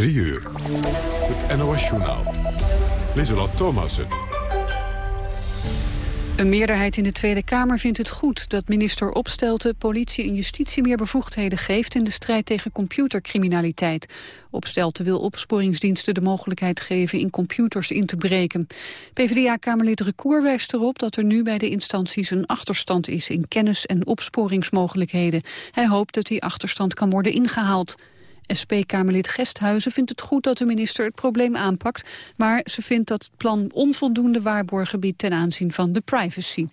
3 uur. Het NOS-journaal. Lieselot Thomassen. Een meerderheid in de Tweede Kamer vindt het goed dat minister Opstelten politie en justitie meer bevoegdheden geeft in de strijd tegen computercriminaliteit. Opstelten wil opsporingsdiensten de mogelijkheid geven in computers in te breken. PvdA-kamerlid Recour wijst erop dat er nu bij de instanties een achterstand is in kennis en opsporingsmogelijkheden. Hij hoopt dat die achterstand kan worden ingehaald. SP-Kamerlid Gesthuizen vindt het goed dat de minister het probleem aanpakt, maar ze vindt dat het plan onvoldoende waarborgen biedt ten aanzien van de privacy.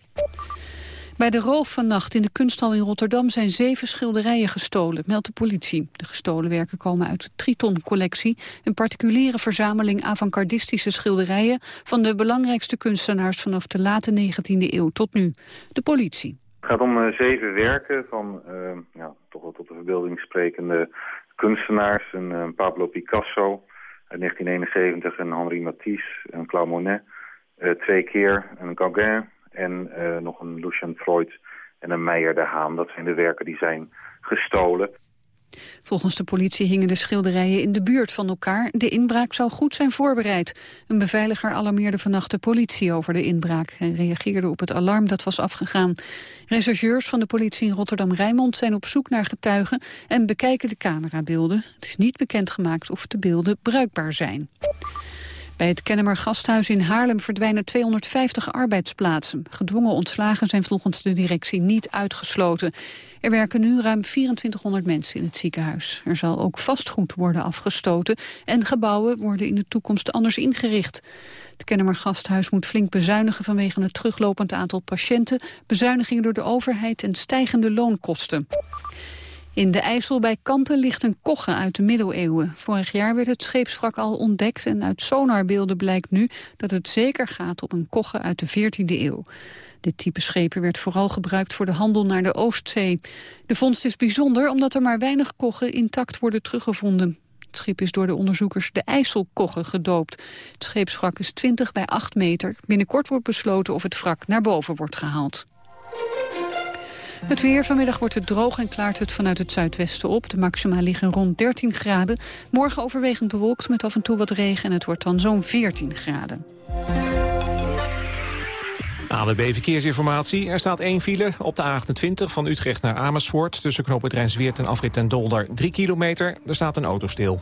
Bij de roof vannacht in de kunsthal in Rotterdam zijn zeven schilderijen gestolen, meldt de politie. De gestolen werken komen uit de Triton-collectie, een particuliere verzameling avant-gardistische schilderijen van de belangrijkste kunstenaars vanaf de late 19e eeuw tot nu. De politie. Het gaat om uh, zeven werken van uh, ja, toch wel tot de verbeelding sprekende kunstenaars. Een, een Pablo Picasso uit 1971, een Henri Matisse, een Claude Monet. Uh, twee keer een Gauguin en uh, nog een Lucien Freud en een Meijer de Haan. Dat zijn de werken die zijn gestolen. Volgens de politie hingen de schilderijen in de buurt van elkaar. De inbraak zou goed zijn voorbereid. Een beveiliger alarmeerde vannacht de politie over de inbraak... en reageerde op het alarm dat was afgegaan. Rechercheurs van de politie in Rotterdam-Rijnmond zijn op zoek naar getuigen... en bekijken de camerabeelden. Het is niet bekendgemaakt of de beelden bruikbaar zijn. Bij het Kennemer Gasthuis in Haarlem verdwijnen 250 arbeidsplaatsen. Gedwongen ontslagen zijn volgens de directie niet uitgesloten. Er werken nu ruim 2400 mensen in het ziekenhuis. Er zal ook vastgoed worden afgestoten en gebouwen worden in de toekomst anders ingericht. Het Kennemer Gasthuis moet flink bezuinigen vanwege het teruglopend aantal patiënten, bezuinigingen door de overheid en stijgende loonkosten. In de IJssel bij Kampen ligt een kogge uit de middeleeuwen. Vorig jaar werd het scheepswrak al ontdekt en uit sonarbeelden blijkt nu dat het zeker gaat om een kogge uit de 14e eeuw. Dit type schepen werd vooral gebruikt voor de handel naar de Oostzee. De vondst is bijzonder omdat er maar weinig koggen intact worden teruggevonden. Het schip is door de onderzoekers de IJsselkogge gedoopt. Het scheepswrak is 20 bij 8 meter. Binnenkort wordt besloten of het wrak naar boven wordt gehaald. Het weer vanmiddag wordt het droog en klaart het vanuit het zuidwesten op. De maxima liggen rond 13 graden. Morgen overwegend bewolkt met af en toe wat regen en het wordt dan zo'n 14 graden. ANWB Verkeersinformatie. Er staat één file op de A28 van Utrecht naar Amersfoort... tussen knooppunt Rijnsweert en afrit en Dolder 3 kilometer. Er staat een auto stil.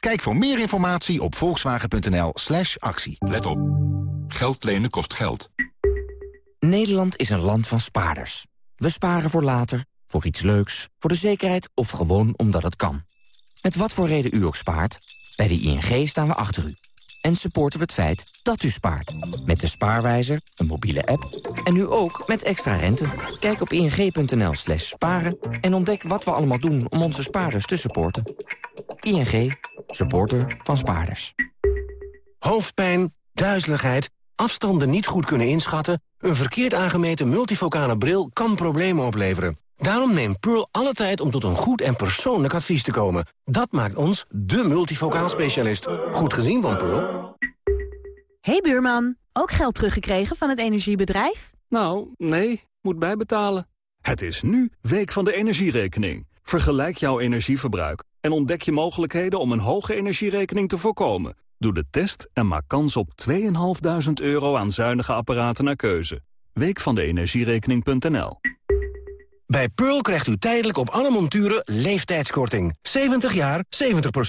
Kijk voor meer informatie op volkswagen.nl slash actie. Let op. Geld lenen kost geld. Nederland is een land van spaarders. We sparen voor later, voor iets leuks, voor de zekerheid of gewoon omdat het kan. Met wat voor reden u ook spaart, bij de ING staan we achter u. En supporten we het feit dat u spaart. Met de spaarwijzer, een mobiele app en nu ook met extra rente. Kijk op ing.nl slash sparen en ontdek wat we allemaal doen om onze spaarders te supporten. ING, supporter van spaarders. Hoofdpijn, duizeligheid, afstanden niet goed kunnen inschatten... een verkeerd aangemeten multifocale bril kan problemen opleveren. Daarom neemt Pearl alle tijd om tot een goed en persoonlijk advies te komen. Dat maakt ons de multifocaal specialist. Goed gezien van Pearl. Hey buurman, ook geld teruggekregen van het energiebedrijf? Nou, nee, moet bijbetalen. Het is nu Week van de Energierekening. Vergelijk jouw energieverbruik en ontdek je mogelijkheden om een hoge energierekening te voorkomen. Doe de test en maak kans op 2.500 euro aan zuinige apparaten naar keuze. Week van de energierekening.nl Bij Pearl krijgt u tijdelijk op alle monturen leeftijdskorting. 70 jaar,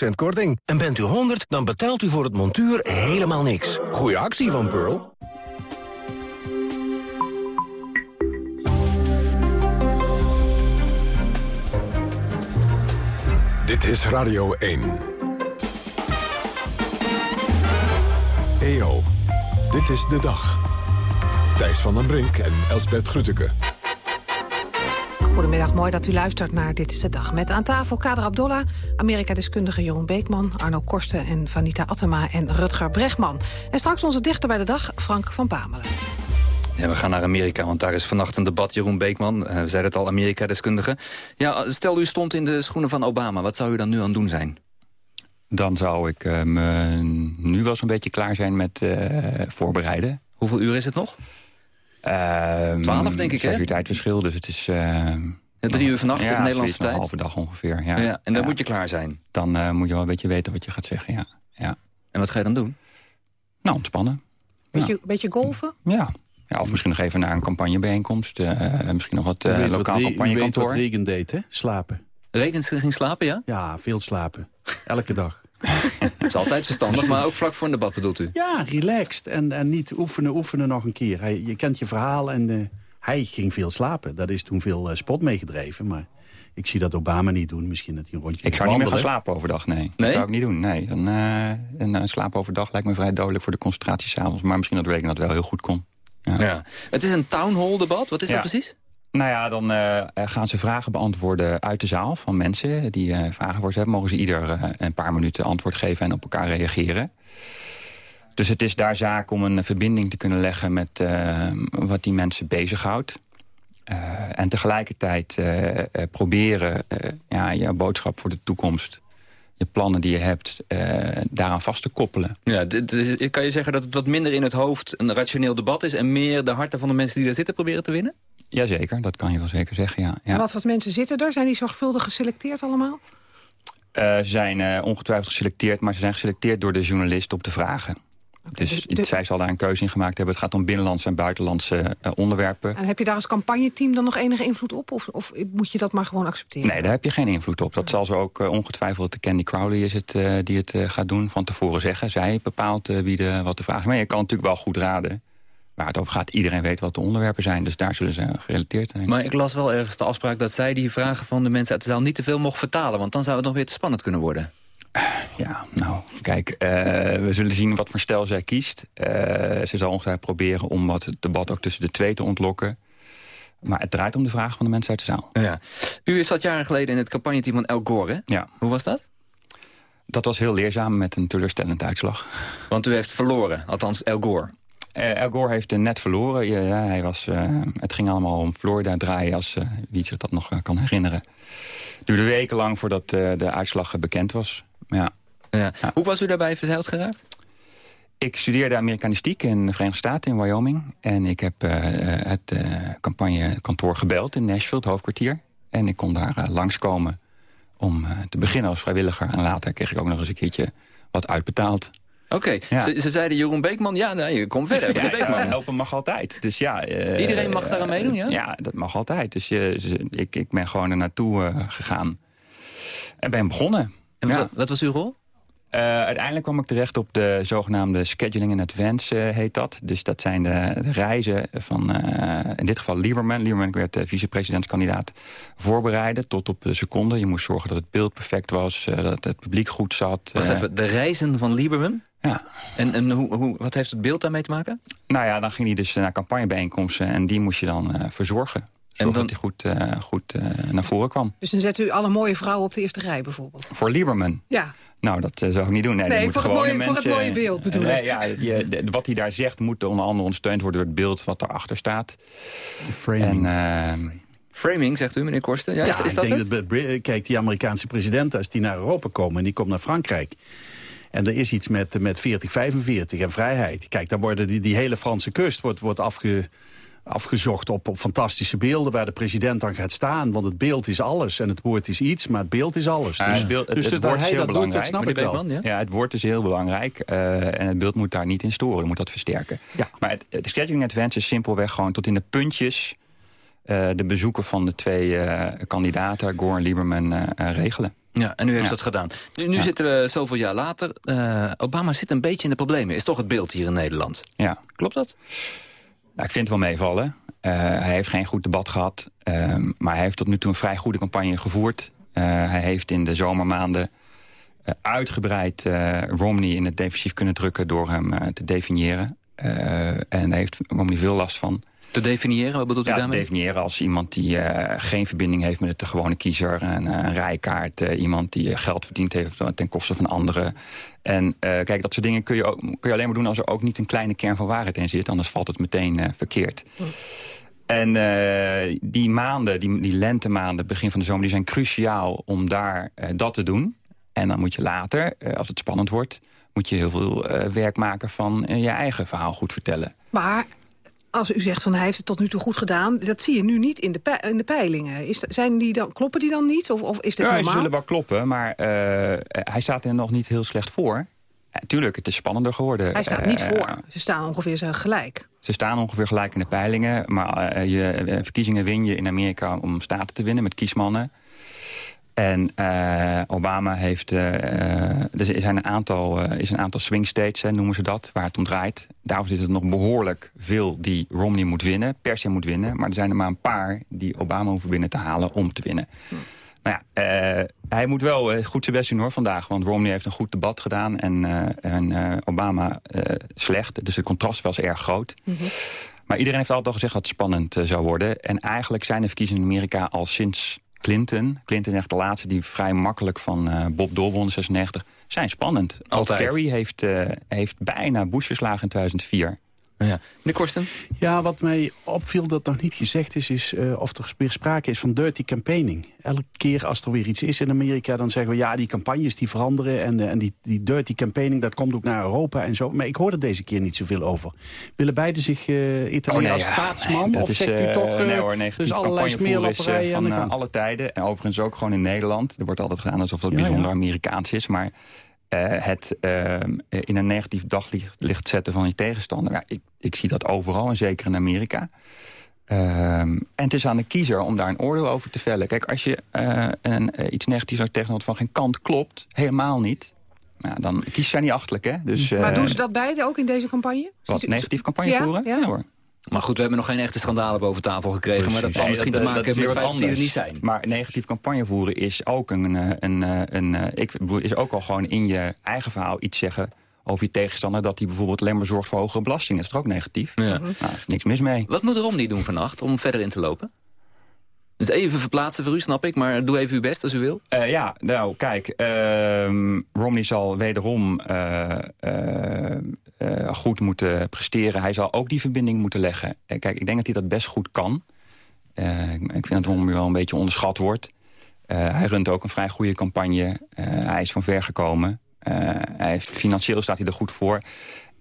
70% korting. En bent u 100, dan betaalt u voor het montuur helemaal niks. Goeie actie van Pearl. Dit is Radio 1. EO, dit is de dag. Thijs van den Brink en Elsbert Grütke. Goedemiddag, mooi dat u luistert naar Dit is de Dag. Met aan tafel Kader Abdollah, Amerika-deskundige Jeroen Beekman... Arno Korsten en Vanita Attema en Rutger Bregman. En straks onze dichter bij de dag, Frank van Pamelen. Ja, we gaan naar Amerika, want daar is vannacht een debat. Jeroen Beekman, uh, we zeiden het al, Amerika-deskundige. Ja, stel u stond in de schoenen van Obama. Wat zou u dan nu aan het doen zijn? Dan zou ik uh, me nu wel zo'n beetje klaar zijn met uh, voorbereiden. Hoeveel uur is het nog? Ehm, Twaalf, denk ik, hè? Uur tijdverschil, dus het is... ja, drie uur vannacht ja, in Nederlandse tijd? een halve dag ongeveer, ja. ja en dan moet je klaar zijn? Dan moet je wel een beetje weten wat je gaat zeggen, ja. ja. En wat ga je dan doen? Nou, ontspannen. Beetje, beetje golven? Ja. ja, of misschien nog even naar een campagnebijeenkomst. Uh, misschien nog wat uh, lokaal wat campagnekantoor. wat Regen deed, hè? Slapen. Regen ging slapen, ja? Ja, veel slapen. Elke dag. Dat is altijd verstandig, maar ook vlak voor een debat bedoelt u? Ja, relaxed. En, en niet oefenen, oefenen nog een keer. Hij, je kent je verhaal en uh, hij ging veel slapen. Dat is toen veel uh, spot meegedreven, maar... Ik zie dat Obama niet doen. Misschien dat hij een rondje Ik zou niet meer gaan slapen overdag, nee. nee? Dat zou ik niet doen, nee. Een, uh, een, een slaap overdag lijkt me vrij dodelijk voor de concentratie s'avonds. Maar misschien dat Reagan dat wel heel goed kon. Ja. ja. Het is een town hall debat. Wat is ja. dat precies? Nou ja, dan uh, gaan ze vragen beantwoorden uit de zaal van mensen die uh, vragen voor ze hebben. Mogen ze ieder uh, een paar minuten antwoord geven en op elkaar reageren. Dus het is daar zaak om een verbinding te kunnen leggen met wat die mensen bezighoudt. En tegelijkertijd proberen ja, je boodschap voor de toekomst... je plannen die je hebt, daaraan vast te koppelen. Ja, kan je zeggen dat het wat minder in het hoofd een rationeel debat is... en meer de harten van de mensen die daar zitten proberen te winnen? Jazeker, dat kan je wel zeker zeggen, ja. ja. Wat wat mensen zitten er? Zijn die zorgvuldig geselecteerd allemaal? ze zijn ongetwijfeld geselecteerd, maar ze zijn geselecteerd door de journalist op de vragen. Okay, dus, dus de... zij zal daar een keuze in gemaakt hebben. Het gaat om binnenlandse en buitenlandse uh, onderwerpen. En heb je daar als campagneteam dan nog enige invloed op? Of, of, moet je dat maar gewoon accepteren? Nee, daar heb je geen invloed op. Dat zal ze ook ongetwijfeld, Candy Crowley is het die het gaat doen, van tevoren zeggen. Zij bepaalt wie de, wat de vraag is. Maar je kan natuurlijk wel goed raden waar het over gaat. Iedereen weet wat de onderwerpen zijn, dus daar zullen ze gerelateerd zijn. Maar ik las wel ergens de afspraak dat zij die vragen van de mensen uit de zaal niet te veel mocht vertalen. Want dan zou het nog weer te spannend kunnen worden. Ja, nou, kijk, uh, we zullen zien wat voor stijl zij kiest. Uh, ze zal ongetwijfeld proberen om wat het debat ook tussen de twee te ontlokken. Maar het draait om de vraag van de mensen uit de zaal. Ja. U zat jaren geleden in het campagneteam van El Gore, hè? Ja. Hoe was dat? Dat was heel leerzaam met een teleurstellende uitslag. Want u heeft verloren, althans El Gore. Uh, El Gore heeft net verloren. Ja, ja, hij was, het ging allemaal om Florida draaien, als wie zich dat nog kan herinneren. Het duurde wekenlang voordat de uitslag bekend was. Ja. Ja. ja. Hoe was u daarbij verzeild geraakt? Ik studeerde Amerikanistiek in de Verenigde Staten, in Wyoming. En ik heb het campagnekantoor gebeld in Nashville, het hoofdkwartier. En ik kon daar langskomen om te beginnen als vrijwilliger. En later kreeg ik ook nog eens een keertje wat uitbetaald. Oké, okay. ze, ze, zeiden Jeroen Beekman, ja, nee, je komt verder. Ja, Beekman. Ja, helpen mag altijd. Dus ja, Iedereen mag daar aan meedoen, ja? Ja, dat mag altijd. Dus ik, ik ben gewoon er naartoe gegaan. En ben begonnen. En wat, wat was uw rol? Uh, uiteindelijk kwam ik terecht op de zogenaamde scheduling in advance, uh, heet dat. Dus dat zijn de, de reizen van, uh, in dit geval Lieberman. Lieberman werd vicepresidentskandidaat voorbereiden tot op de seconde. Je moest zorgen dat het beeld perfect was, dat het publiek goed zat. Wacht even, de reizen van Lieberman? Ja. En, en hoe, hoe, wat heeft het beeld daarmee te maken? Nou ja, dan ging hij dus naar campagnebijeenkomsten en die moest je dan verzorgen. Zorg en dan... dat hij goed, uh, goed uh, naar voren kwam. Dus dan zet u alle mooie vrouwen op de eerste rij bijvoorbeeld? Voor Lieberman? Ja. Nou, dat uh, zou ik niet doen. Nee, nee moet voor, het mooie, mensen, voor het mooie beeld bedoel ik. ja, je, de, wat hij daar zegt moet onder andere ondersteund worden... door het beeld wat daarachter staat. Framing. En, Framing, zegt u, meneer Korsten? Ja, ja is, is ik dat denk het? dat... Kijk, die Amerikaanse president, als die naar Europa komen... en die komt naar Frankrijk... En er is iets met, met 40, 45 en vrijheid. Kijk, dan worden die, die hele Franse kust wordt, wordt afge, afgezocht op, op fantastische beelden... waar de president dan gaat staan. Want het beeld is alles en het woord is iets, maar het beeld is alles. Ja, dus het, beeld, het, dus het woord is heel belangrijk. Doet, dat snap ik wel. Man, ja? ja? het woord is heel belangrijk. Uh, en het beeld moet daar niet in storen, moet dat versterken. Ja. Maar het, het scheduling advance is simpelweg gewoon tot in de puntjes... Uh, de bezoeken van de twee uh, kandidaten, Gore en Lieberman, regelen. Ja, en u heeft ja. dat gedaan. Nu, nu ja. zitten we zoveel jaar later. Uh, Obama zit een beetje in de problemen. Is toch het beeld hier in Nederland? Ja. Klopt dat? Nou, ik vind het wel meevallen. Uh, hij heeft geen goed debat gehad. Uh, maar hij heeft tot nu toe een vrij goede campagne gevoerd. hij heeft in de zomermaanden uitgebreid Romney in het defensief kunnen drukken... door hem te definiëren. en daar heeft Romney veel last van. Te definiëren, wat bedoelt u ja, daarmee? te definiëren als iemand die geen verbinding heeft met de gewone kiezer. Een, een rijkaart, iemand die geld verdiend heeft ten koste van anderen. En kijk, dat soort dingen kun je, ook, kun je alleen maar doen als er ook niet een kleine kern van waarheid in zit. Anders valt het meteen verkeerd. En die maanden, die, die lentemaanden, begin van de zomer... die zijn cruciaal om daar dat te doen. En dan moet je later, als het spannend wordt moet je heel veel uh, werk maken van uh, je eigen verhaal goed vertellen. Maar als u zegt van hij heeft het tot nu toe goed gedaan... dat zie je nu niet in de, in de peilingen. Is, zijn die dan, kloppen die dan niet? Of, of is dit ja, normaal? Ze zullen wel kloppen, maar uh, hij staat er nog niet heel slecht voor. tuurlijk, het is spannender geworden. Hij staat niet voor. Ze staan ongeveer zo gelijk. Ze staan ongeveer gelijk in de peilingen. Maar je verkiezingen win je in Amerika om staten te winnen met kiesmannen. En uh, Obama heeft... Uh, er zijn een aantal, uh, is een aantal swing states, hè, noemen ze dat, waar het om draait. Daarom zit het nog behoorlijk veel die Romney moet winnen, per se moet winnen. Maar er zijn er maar een paar die Obama hoeven binnen te halen om te winnen. Hm. Nou ja, hij moet wel goed zijn best doen hoor vandaag. Want Romney heeft een goed debat gedaan en, en Obama slecht. Dus het contrast was erg groot. Mm -hmm. Maar iedereen heeft altijd al gezegd dat het spannend zou worden. En eigenlijk zijn de verkiezingen in Amerika al sinds Clinton. Clinton echt de laatste die vrij makkelijk van uh, Bob Dole 96. Zijn spannend. Altijd. Kerry heeft, uh, heeft bijna Bush verslagen in 2004. Ja. Meneer Korsten? Ja, wat mij opviel dat nog niet gezegd is... is uh, of er weer sprake is van dirty campaigning. Elke keer als er weer iets is in Amerika... dan zeggen we, ja, die campagnes die veranderen... en, uh, en die, die dirty campaigning, dat komt ook naar Europa en zo. Maar ik hoor er deze keer niet zoveel over. Willen beiden zich uh, Italië oh, nee, als staatsman? Nee, of is, zegt u toch... nee hoor, negatief dus allerlei smeerlapperijen is van alle tijden. En overigens ook gewoon in Nederland. Er wordt altijd gedaan alsof dat ja, bijzonder ja. Amerikaans is. Maar... Uh, het uh, in een negatief daglicht zetten van je tegenstander. Ja, ik, ik zie dat overal en zeker in Amerika. Uh, en het is aan de kiezer om daar een oordeel over te vellen. Kijk, als je uh, een, iets negatiefs tegenhoudt van geen kant klopt, helemaal niet. Nou, dan kies zij niet achtelijk, hè? Dus, maar doen ze dat beide ook in deze campagne? Wat, negatief campagne ja, voeren? Ja. ja hoor. Maar goed, we hebben nog geen echte schandalen boven tafel gekregen. Precies. Maar dat zal nee, misschien dat, te maken hebben met feiten die er niet zijn. Maar negatief campagne voeren is ook, een, een, een, een, ik, is ook al gewoon in je eigen verhaal iets zeggen over je tegenstander... dat hij bijvoorbeeld alleen maar zorgt voor hogere belastingen. Dat is toch ook negatief? Ja. Nou, daar is niks mis mee. Wat moet Romney doen vannacht om verder in te lopen? Dus even verplaatsen voor u, snap ik. Maar doe even uw best als u wil. Uh, ja, nou, kijk. Uh, Romney zal wederom uh, goed moeten presteren. Hij zal ook die verbinding moeten leggen. kijk, ik denk dat hij dat best goed kan. ik vind dat Romney wel een beetje onderschat wordt. hij runt ook een vrij goede campagne. hij is van ver gekomen. hij heeft, financieel staat hij er goed voor.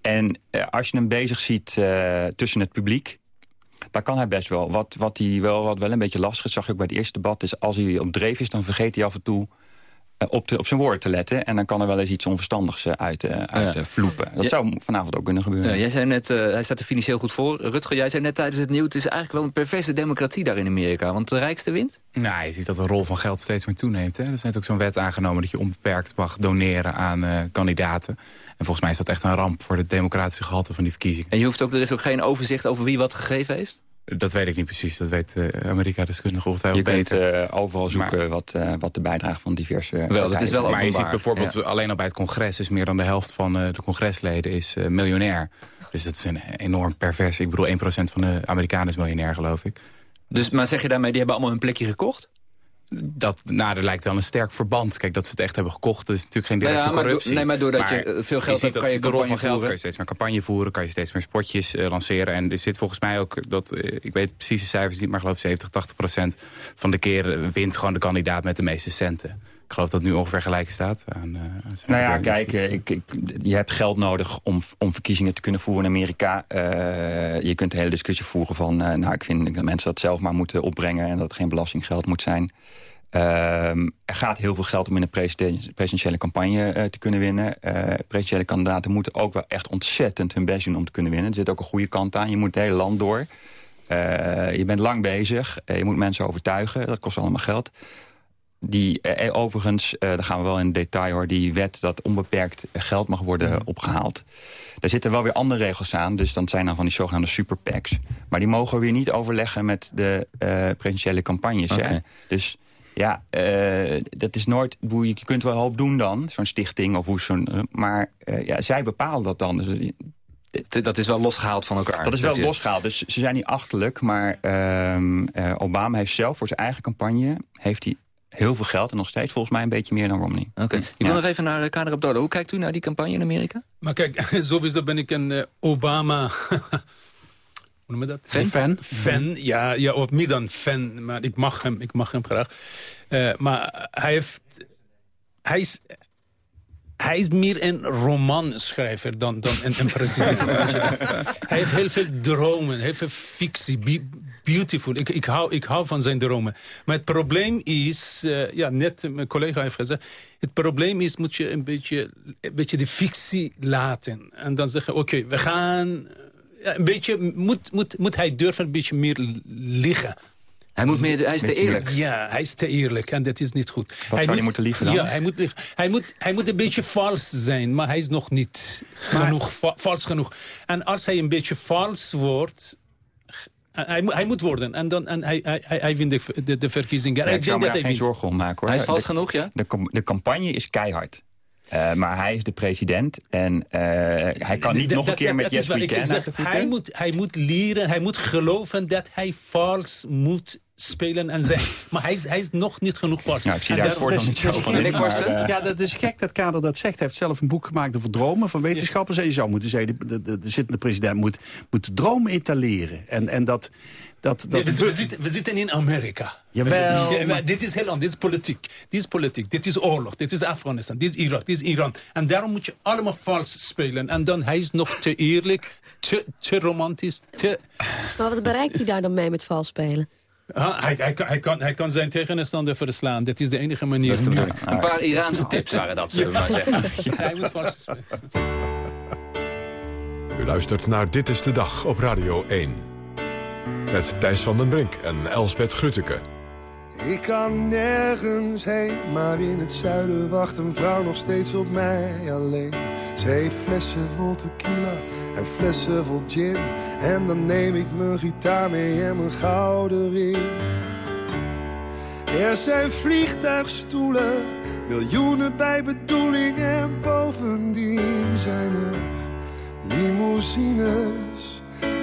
En als je hem bezig ziet tussen het publiek daar kan hij best wel. Wat, wat, hij wel, wat wel een beetje lastig zag je ook bij het eerste debat... is als hij op dreef is, dan vergeet hij af en toe op, de, op zijn woord te letten. En dan kan er wel eens iets onverstandigs uh, uit, uh, uit ja. vloepen. Dat ja. zou vanavond ook kunnen gebeuren. Ja, jij zei net, hij staat er financieel goed voor. Rutger, jij zei net tijdens het nieuws... het is eigenlijk wel een perverse democratie daar in Amerika. Want de rijkste wint? Nou, je ziet dat de rol van geld steeds meer toeneemt. Hè? Er is net ook zo'n wet aangenomen dat je onbeperkt mag doneren aan kandidaten. En volgens mij is dat echt een ramp voor het democratische gehalte van die verkiezingen. En je hoeft ook, er is ook geen overzicht over wie wat gegeven heeft? Dat weet ik niet precies. Dat weet uh, Amerika-deskundige ongetwijfeld beter. Je kunt uh, overal zoeken maar, wat, uh, wat de bijdrage van diverse... Wel, dat is wel Maar je ziet bijvoorbeeld ja. alleen al bij het congres... is meer dan de helft van de congresleden is miljonair. Dus dat is een enorm pervers. Ik bedoel, 1% van de Amerikanen is miljonair, geloof ik. Dus, maar zeg je daarmee, die hebben allemaal hun plekje gekocht? Dat, nou, er lijkt wel een sterk verband. Kijk, dat ze het echt hebben gekocht, dat is natuurlijk geen directe nou ja, maar corruptie. Nee, maar doordat maar je veel geld je hebt, kan je de rol van geld kan je steeds meer campagne voeren, kan je steeds meer spotjes uh, lanceren. En er zit volgens mij ook, dat, uh, ik weet precies de cijfers niet, maar geloof 70, 80 procent van de keren wint gewoon de kandidaat met de meeste centen. Ik geloof dat het nu ongeveer gelijk staat. Aan, uh, aan nou ja, kijk, ik, ik, je hebt geld nodig om, om verkiezingen te kunnen voeren in Amerika. Uh, je kunt een hele discussie voeren van... Uh, nou, ik vind dat mensen dat zelf maar moeten opbrengen... en dat het geen belastinggeld moet zijn. Uh, er gaat heel veel geld om in een presidentiële campagne te kunnen winnen. Presidentiële kandidaten moeten ook wel echt ontzettend hun best doen om te kunnen winnen. Er zit ook een goede kant aan. Je moet het hele land door. je bent lang bezig. je moet mensen overtuigen. Dat kost allemaal geld. Die, overigens, daar gaan we wel in detail hoor... die wet dat onbeperkt geld mag worden opgehaald. Daar zitten wel weer andere regels aan. Dus dan zijn dan van die zogenaamde superpacks. Maar die mogen weer niet overleggen met de presidentiële campagnes. Okay. Hè? Dus... Ja, uh, dat is nooit... Je kunt wel hoop doen dan, zo'n stichting of hoe zo'n... Maar uh, ja, zij bepalen dat dan. Dus Dat is wel losgehaald van elkaar. Dat is wel losgehaald, dus ze zijn niet achterlijk. Maar ehm, eh, Obama heeft zelf voor zijn eigen campagne... heeft hij heel veel geld en nog steeds volgens mij een beetje meer dan Romney. Oké. Ik wil nog even naar uh, Kader Abdullah. Hoe kijkt u naar die campagne in Amerika? Maar kijk, sowieso ben ik een uh, Obama... Hoe noem je dat? Fan? Fan, fan ja, ja, of meer dan fan. Maar ik mag hem, ik mag hem graag. Uh, maar hij heeft... Hij is, hij is meer een romanschrijver dan, dan een, een president. hij heeft heel veel dromen, heel veel fictie, beautiful. Ik, ik, hou, ik hou van zijn dromen. Maar het probleem is, uh, ja, net mijn collega heeft gezegd... het probleem is, moet je een beetje, een beetje de fictie laten. En dan zeggen, oké, okay, we gaan... Ja, een beetje, moet, moet, moet hij durven een beetje meer liggen. Hij, moet meer, hij is te eerlijk. Ja, hij is te eerlijk en dat is niet goed. Wat hij zou moet, hij moeten liegen dan? Ja, hij moet, hij, moet, hij moet een beetje vals zijn, maar hij is nog niet maar, genoeg, va vals genoeg. En als hij een beetje vals wordt... Hij, hij moet worden en, dan, en hij, hij, hij wint de, de, de verkiezingen. Ja, ik, denk dat hij geen zorgen om maken. Hoor. Hij is vals de, genoeg, ja? De, de campagne is keihard. Uh, maar hij is de president en uh, hij kan niet dat, nog een keer dat, met dat Yes We Can zeg, hij moet, hij moet leren, hij moet geloven dat hij vals moet spelen en zijn. Maar hij is, hij is nog niet genoeg vals. Nou, ik zie daar niet zo van in, maar, uh, Ja, dat is gek dat Kader dat zegt. Hij heeft zelf een boek gemaakt over dromen van wetenschappers. En je zou moeten zeggen, de, de, de, de zittende president moet, moet de droom etaleren. En, en dat... Dat, dat nee, we, we, zitten, we, zitten, in Amerika. Jawel. Ja, maar dit is heel anders. Dit is politiek. Dit is politiek. Dit is oorlog. Dit is Afghanistan. Dit is Irak. Dit is Iran. En daarom moet je allemaal vals spelen. En dan hij is nog te eerlijk, te, te romantisch. Te... Maar wat bereikt hij daar dan mee met vals spelen? Ah, hij, hij, hij, kan, hij kan zijn tegenstander verslaan. Dat is de enige manier. Dat is een paar Iraanse tips waren dat, zullen we maar zeggen. Ja, hij moet vals spelen. U luistert naar Dit is de Dag op Radio 1. Met Thijs van den Brink en Elsbeth Grutteke. Ik kan nergens heen, maar in het zuiden wacht een vrouw nog steeds op mij alleen. Ze heeft flessen vol tequila en flessen vol gin. En dan neem ik mijn gitaar mee en mijn gouden ring. Er zijn vliegtuigstoelen, miljoenen bij bedoeling. En bovendien zijn er limousines.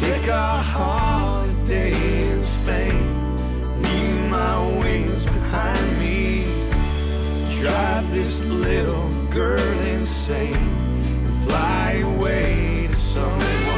take a holiday in Spain, leave my wings behind me, drive this little girl insane, and fly away to someone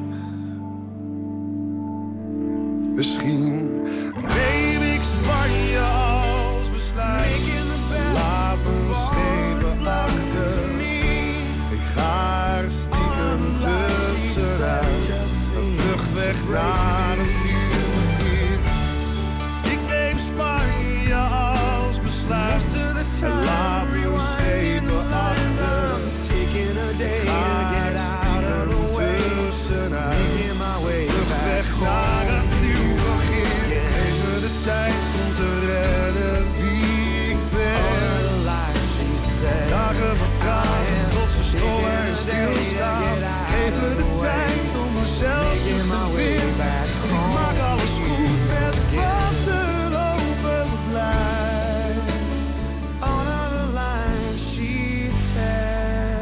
Misschien neem ik Spanje als besluit. Laat mijn schepen achter. Ik ga er stiekem tussenuit. Een vlucht weg naar een nieuw begin. Ik neem Spanje als besluit. Laat mezelf terug te vinden. Ik maak alles goed met wat er overblijft. On the line, she said.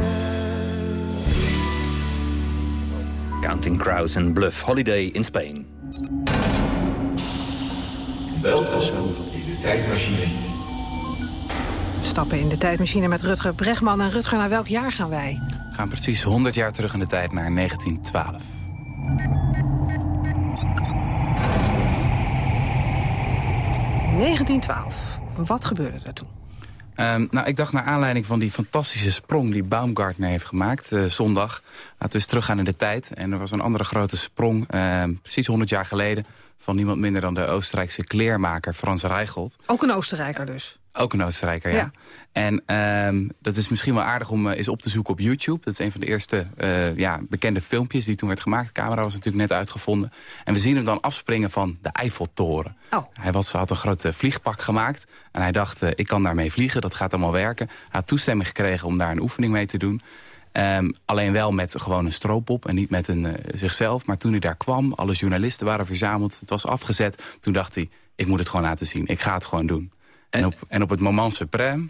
Counting Crows en Bluff, Holiday in Spain. Welkom in de tijdmachine. Stappen in de tijdmachine met Rutger Bregman. En Rutger, naar welk jaar gaan wij? We gaan precies 100 jaar terug in de tijd naar 1912. ...1912. Wat gebeurde er toen? Ehm, nou, ik dacht naar aanleiding van die fantastische sprong die Baumgartner heeft gemaakt, eh, zondag. Laten we eens teruggaan in de tijd. En er was een andere grote sprong, ehm, precies 100 jaar geleden... van niemand minder dan de Oostenrijkse kleermaker Frans Reichelt. Ook een Oostenrijker dus. Ook een Oostenrijker, ja. Ja. En ehm, dat is misschien wel aardig om eh, eens op te zoeken op YouTube. Dat is een van de eerste eh, ja, bekende filmpjes die toen werd gemaakt. De camera was natuurlijk net uitgevonden. En we zien hem dan afspringen van de Eiffeltoren. Oh. Hij was, had een groot vliegpak gemaakt. En hij dacht, eh, ik kan daarmee vliegen, dat gaat allemaal werken. Hij had toestemming gekregen om daar een oefening mee te doen. Ehm, alleen wel met gewoon een stroopop en niet met een, zichzelf. Maar toen hij daar kwam, alle journalisten waren verzameld. Het was afgezet. Toen dacht hij, ik moet het gewoon laten zien. Ik ga het gewoon doen. En, op, en op het moment suprême,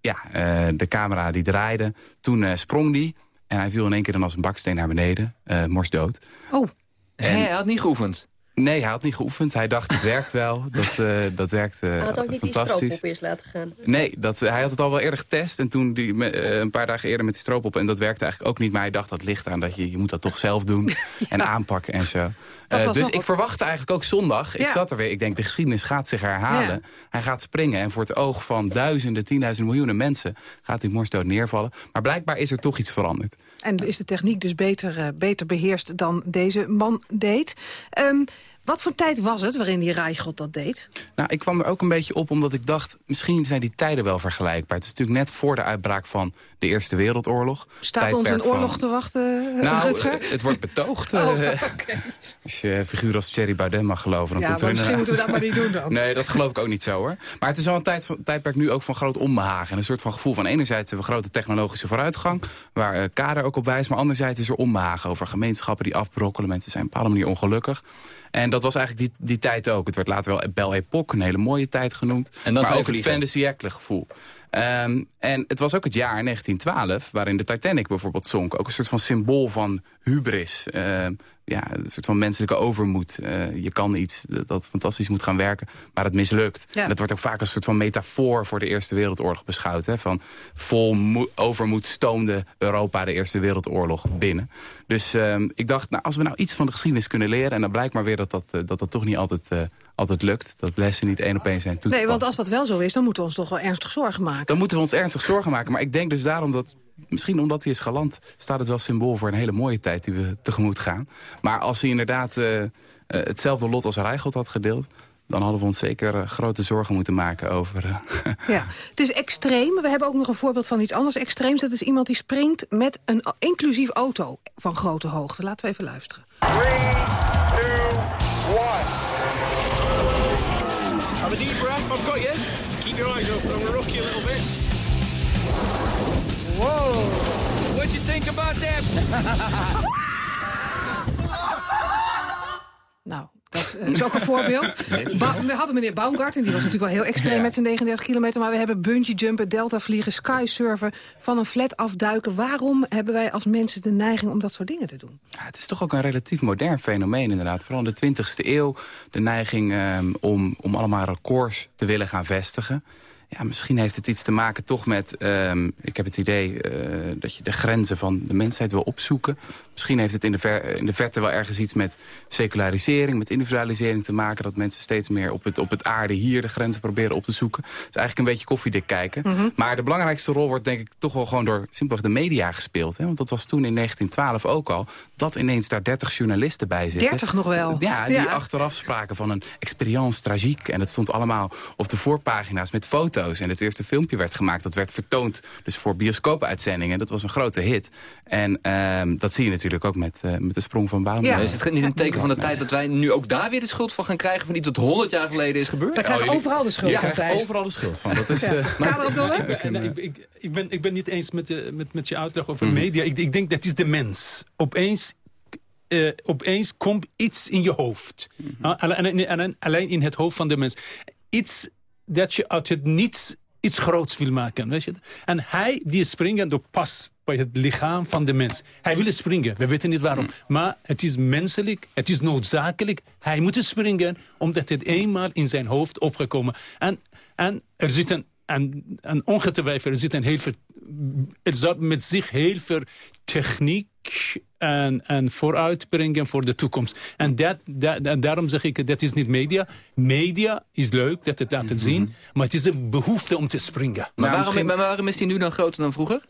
ja, eh, de camera die draaide. Toen eh, sprong hij en hij viel in één keer dan als een baksteen naar beneden. mors dood. Oh. En- Hij had niet geoefend. Nee, hij had niet geoefend. Hij dacht, het werkt wel. Dat, eh, dat werkt eh, Hij had ook niet die stroop op eerst laten gaan. Nee, dat, hij had het al wel eerder getest. En toen die, eh, een paar dagen eerder met die stroop op. En dat werkte eigenlijk ook niet. Maar hij dacht, dat ligt aan dat je, je moet dat toch zelf doen. En aanpakken en zo. Eh, dus ik wat- verwachtte eigenlijk ook zondag. Ik Ja. zat er weer. Ik denk, de geschiedenis gaat zich herhalen. Hij gaat springen. En voor het oog van duizenden, tienduizenden, miljoenen mensen... gaat hij morsdood neervallen. Maar blijkbaar is er toch iets veranderd. En is de techniek dus beter, eh, beter beheerst dan deze man deed. Ehm, wat voor tijd was het waarin die Reichelt dat deed? Nou, ik kwam er ook een beetje op omdat ik dacht... misschien zijn die tijden wel vergelijkbaar. Het is natuurlijk net voor de uitbraak van de Eerste Wereldoorlog. Staat ons een van- oorlog te wachten, eh, Nou, Rutger? eh, het wordt betoogd. Oh, eh, Als je figuur als Thierry Baudet mag geloven. Dan Ja, komt maar misschien moeten we dat maar niet doen dan. Nee, dat geloof ik ook niet zo hoor. Maar het is wel een tijd van, tijdperk nu ook van groot onbehagen. En een soort van gevoel van enerzijds hebben we grote technologische vooruitgang. Waar Kader ook op wijst. Maar anderzijds is er onbehagen over gemeenschappen die afbrokkelen. Mensen zijn op een bepaalde manier ongelukkig. En dat was eigenlijk die, die tijd ook. Het werd later wel Belle Époque, een hele mooie tijd genoemd. En dan maar ook het siècle gevoel. Ehm, en het was ook het jaar 1912, waarin de Titanic bijvoorbeeld zonk. Ook een soort van symbool van hubris. Ehm, ja, een soort van menselijke overmoed. Eh, je kan iets dat- dat fantastisch moet gaan werken, maar het mislukt. Ja. En dat wordt ook vaak als een soort van metafoor voor de Eerste Wereldoorlog beschouwd. Hè? Van vol moe- overmoed stoomde Europa de Eerste Wereldoorlog binnen. Dus ehm, ik dacht, nou, als we nou iets van de geschiedenis kunnen leren... en dan blijkt maar weer dat dat, eh, dat, dat toch niet altijd, eh, altijd lukt. Dat lessen niet één op één zijn toe te Nee, want als dat wel zo is, dan moeten we ons toch wel ernstig zorgen maken. Dan moeten we ons ernstig zorgen maken. Maar ik denk dus daarom dat, misschien omdat hij is geland... staat het wel symbool voor een hele mooie tijd die we tegemoet gaan. Maar als hij inderdaad eh, eh, hetzelfde lot als Reichelt had gedeeld... dan hadden we ons zeker eh, grote zorgen moeten maken over... eh, Ja, het is extreem. We hebben ook nog een voorbeeld van iets anders extreems. Dat is iemand die springt met een inclusief auto van grote hoogte. Laten we even luisteren. Have a deep breath, I've got you. Keep your eyes open, I'm gonna rock you a little bit. Whoa! What'd you think about that? Nou, dat eh, is ook een voorbeeld. We hadden meneer Baumgarten, die was natuurlijk wel heel extreem Ja. met zijn 39 kilometer. Maar we hebben bungee jumpen, delta vliegen, skysurfen, van een flat afduiken. Waarom hebben wij als mensen de neiging om dat soort dingen te doen? Ja, het is toch ook een relatief modern fenomeen inderdaad. Vooral in de 20e eeuw de neiging ehm, om, om allemaal records te willen gaan vestigen. Ja, misschien heeft het iets te maken toch met... ehm, ik heb het idee eh, dat je de grenzen van de mensheid wil opzoeken. Misschien heeft het in de, ver, in de verte wel ergens iets met secularisering... met individualisering te maken. Dat mensen steeds meer op het, op het aarde hier de grenzen proberen op te zoeken. Is eigenlijk een beetje koffiedik kijken. Mhm. Maar de belangrijkste rol wordt denk ik toch wel gewoon door simpelweg de media gespeeld. Hè? Want dat was toen in 1912 ook al. Dat ineens daar 30 journalisten bij zitten. 30 nog wel. Ja, die Ja. achteraf spraken van een experience tragique. En het stond allemaal op de voorpagina's met foto's En het eerste filmpje werd gemaakt. Dat werd vertoond dus voor bioscoopuitzendingen. Dat was een grote hit. En ehm, dat zie je natuurlijk ook met, eh, met de sprong van Baum. Ja. Is het niet een teken van de tijd dat wij nu ook daar weer de schuld van gaan krijgen... van iets dat 100 jaar geleden is gebeurd? Wij krijgen overal de schuld Ja, van, krijgen Thijs. overal de schuld van. Dat is, Ja. eh, nee, ik, ik, ik, ben, ik ben niet eens met, de, met, met je uitleg over Mhm. media. Ik, ik denk dat is de mens. Opeens, eh, opeens komt iets in je hoofd. Mhm. Alleen, alleen- alleen in het hoofd van de mens. Iets dat je uit het niets iets groots wil maken. Weet je? En hij die springen door pas bij het lichaam van de mens. Hij wil springen, we weten niet waarom. Maar het is menselijk, het is noodzakelijk. Hij moet springen omdat het eenmaal in zijn hoofd opgekomen. En, en er zit een, en, en ongetwijfeld, er zit een heel veel, er zat met zich heel veel techniek en, en vooruitbrengen voor de toekomst. En dat, dat, en daarom zeg ik, dat is niet media. Media is leuk, dat het laten zien. Maar het is een behoefte om te springen. Maar waarom, maar waarom is die nu dan groter dan vroeger?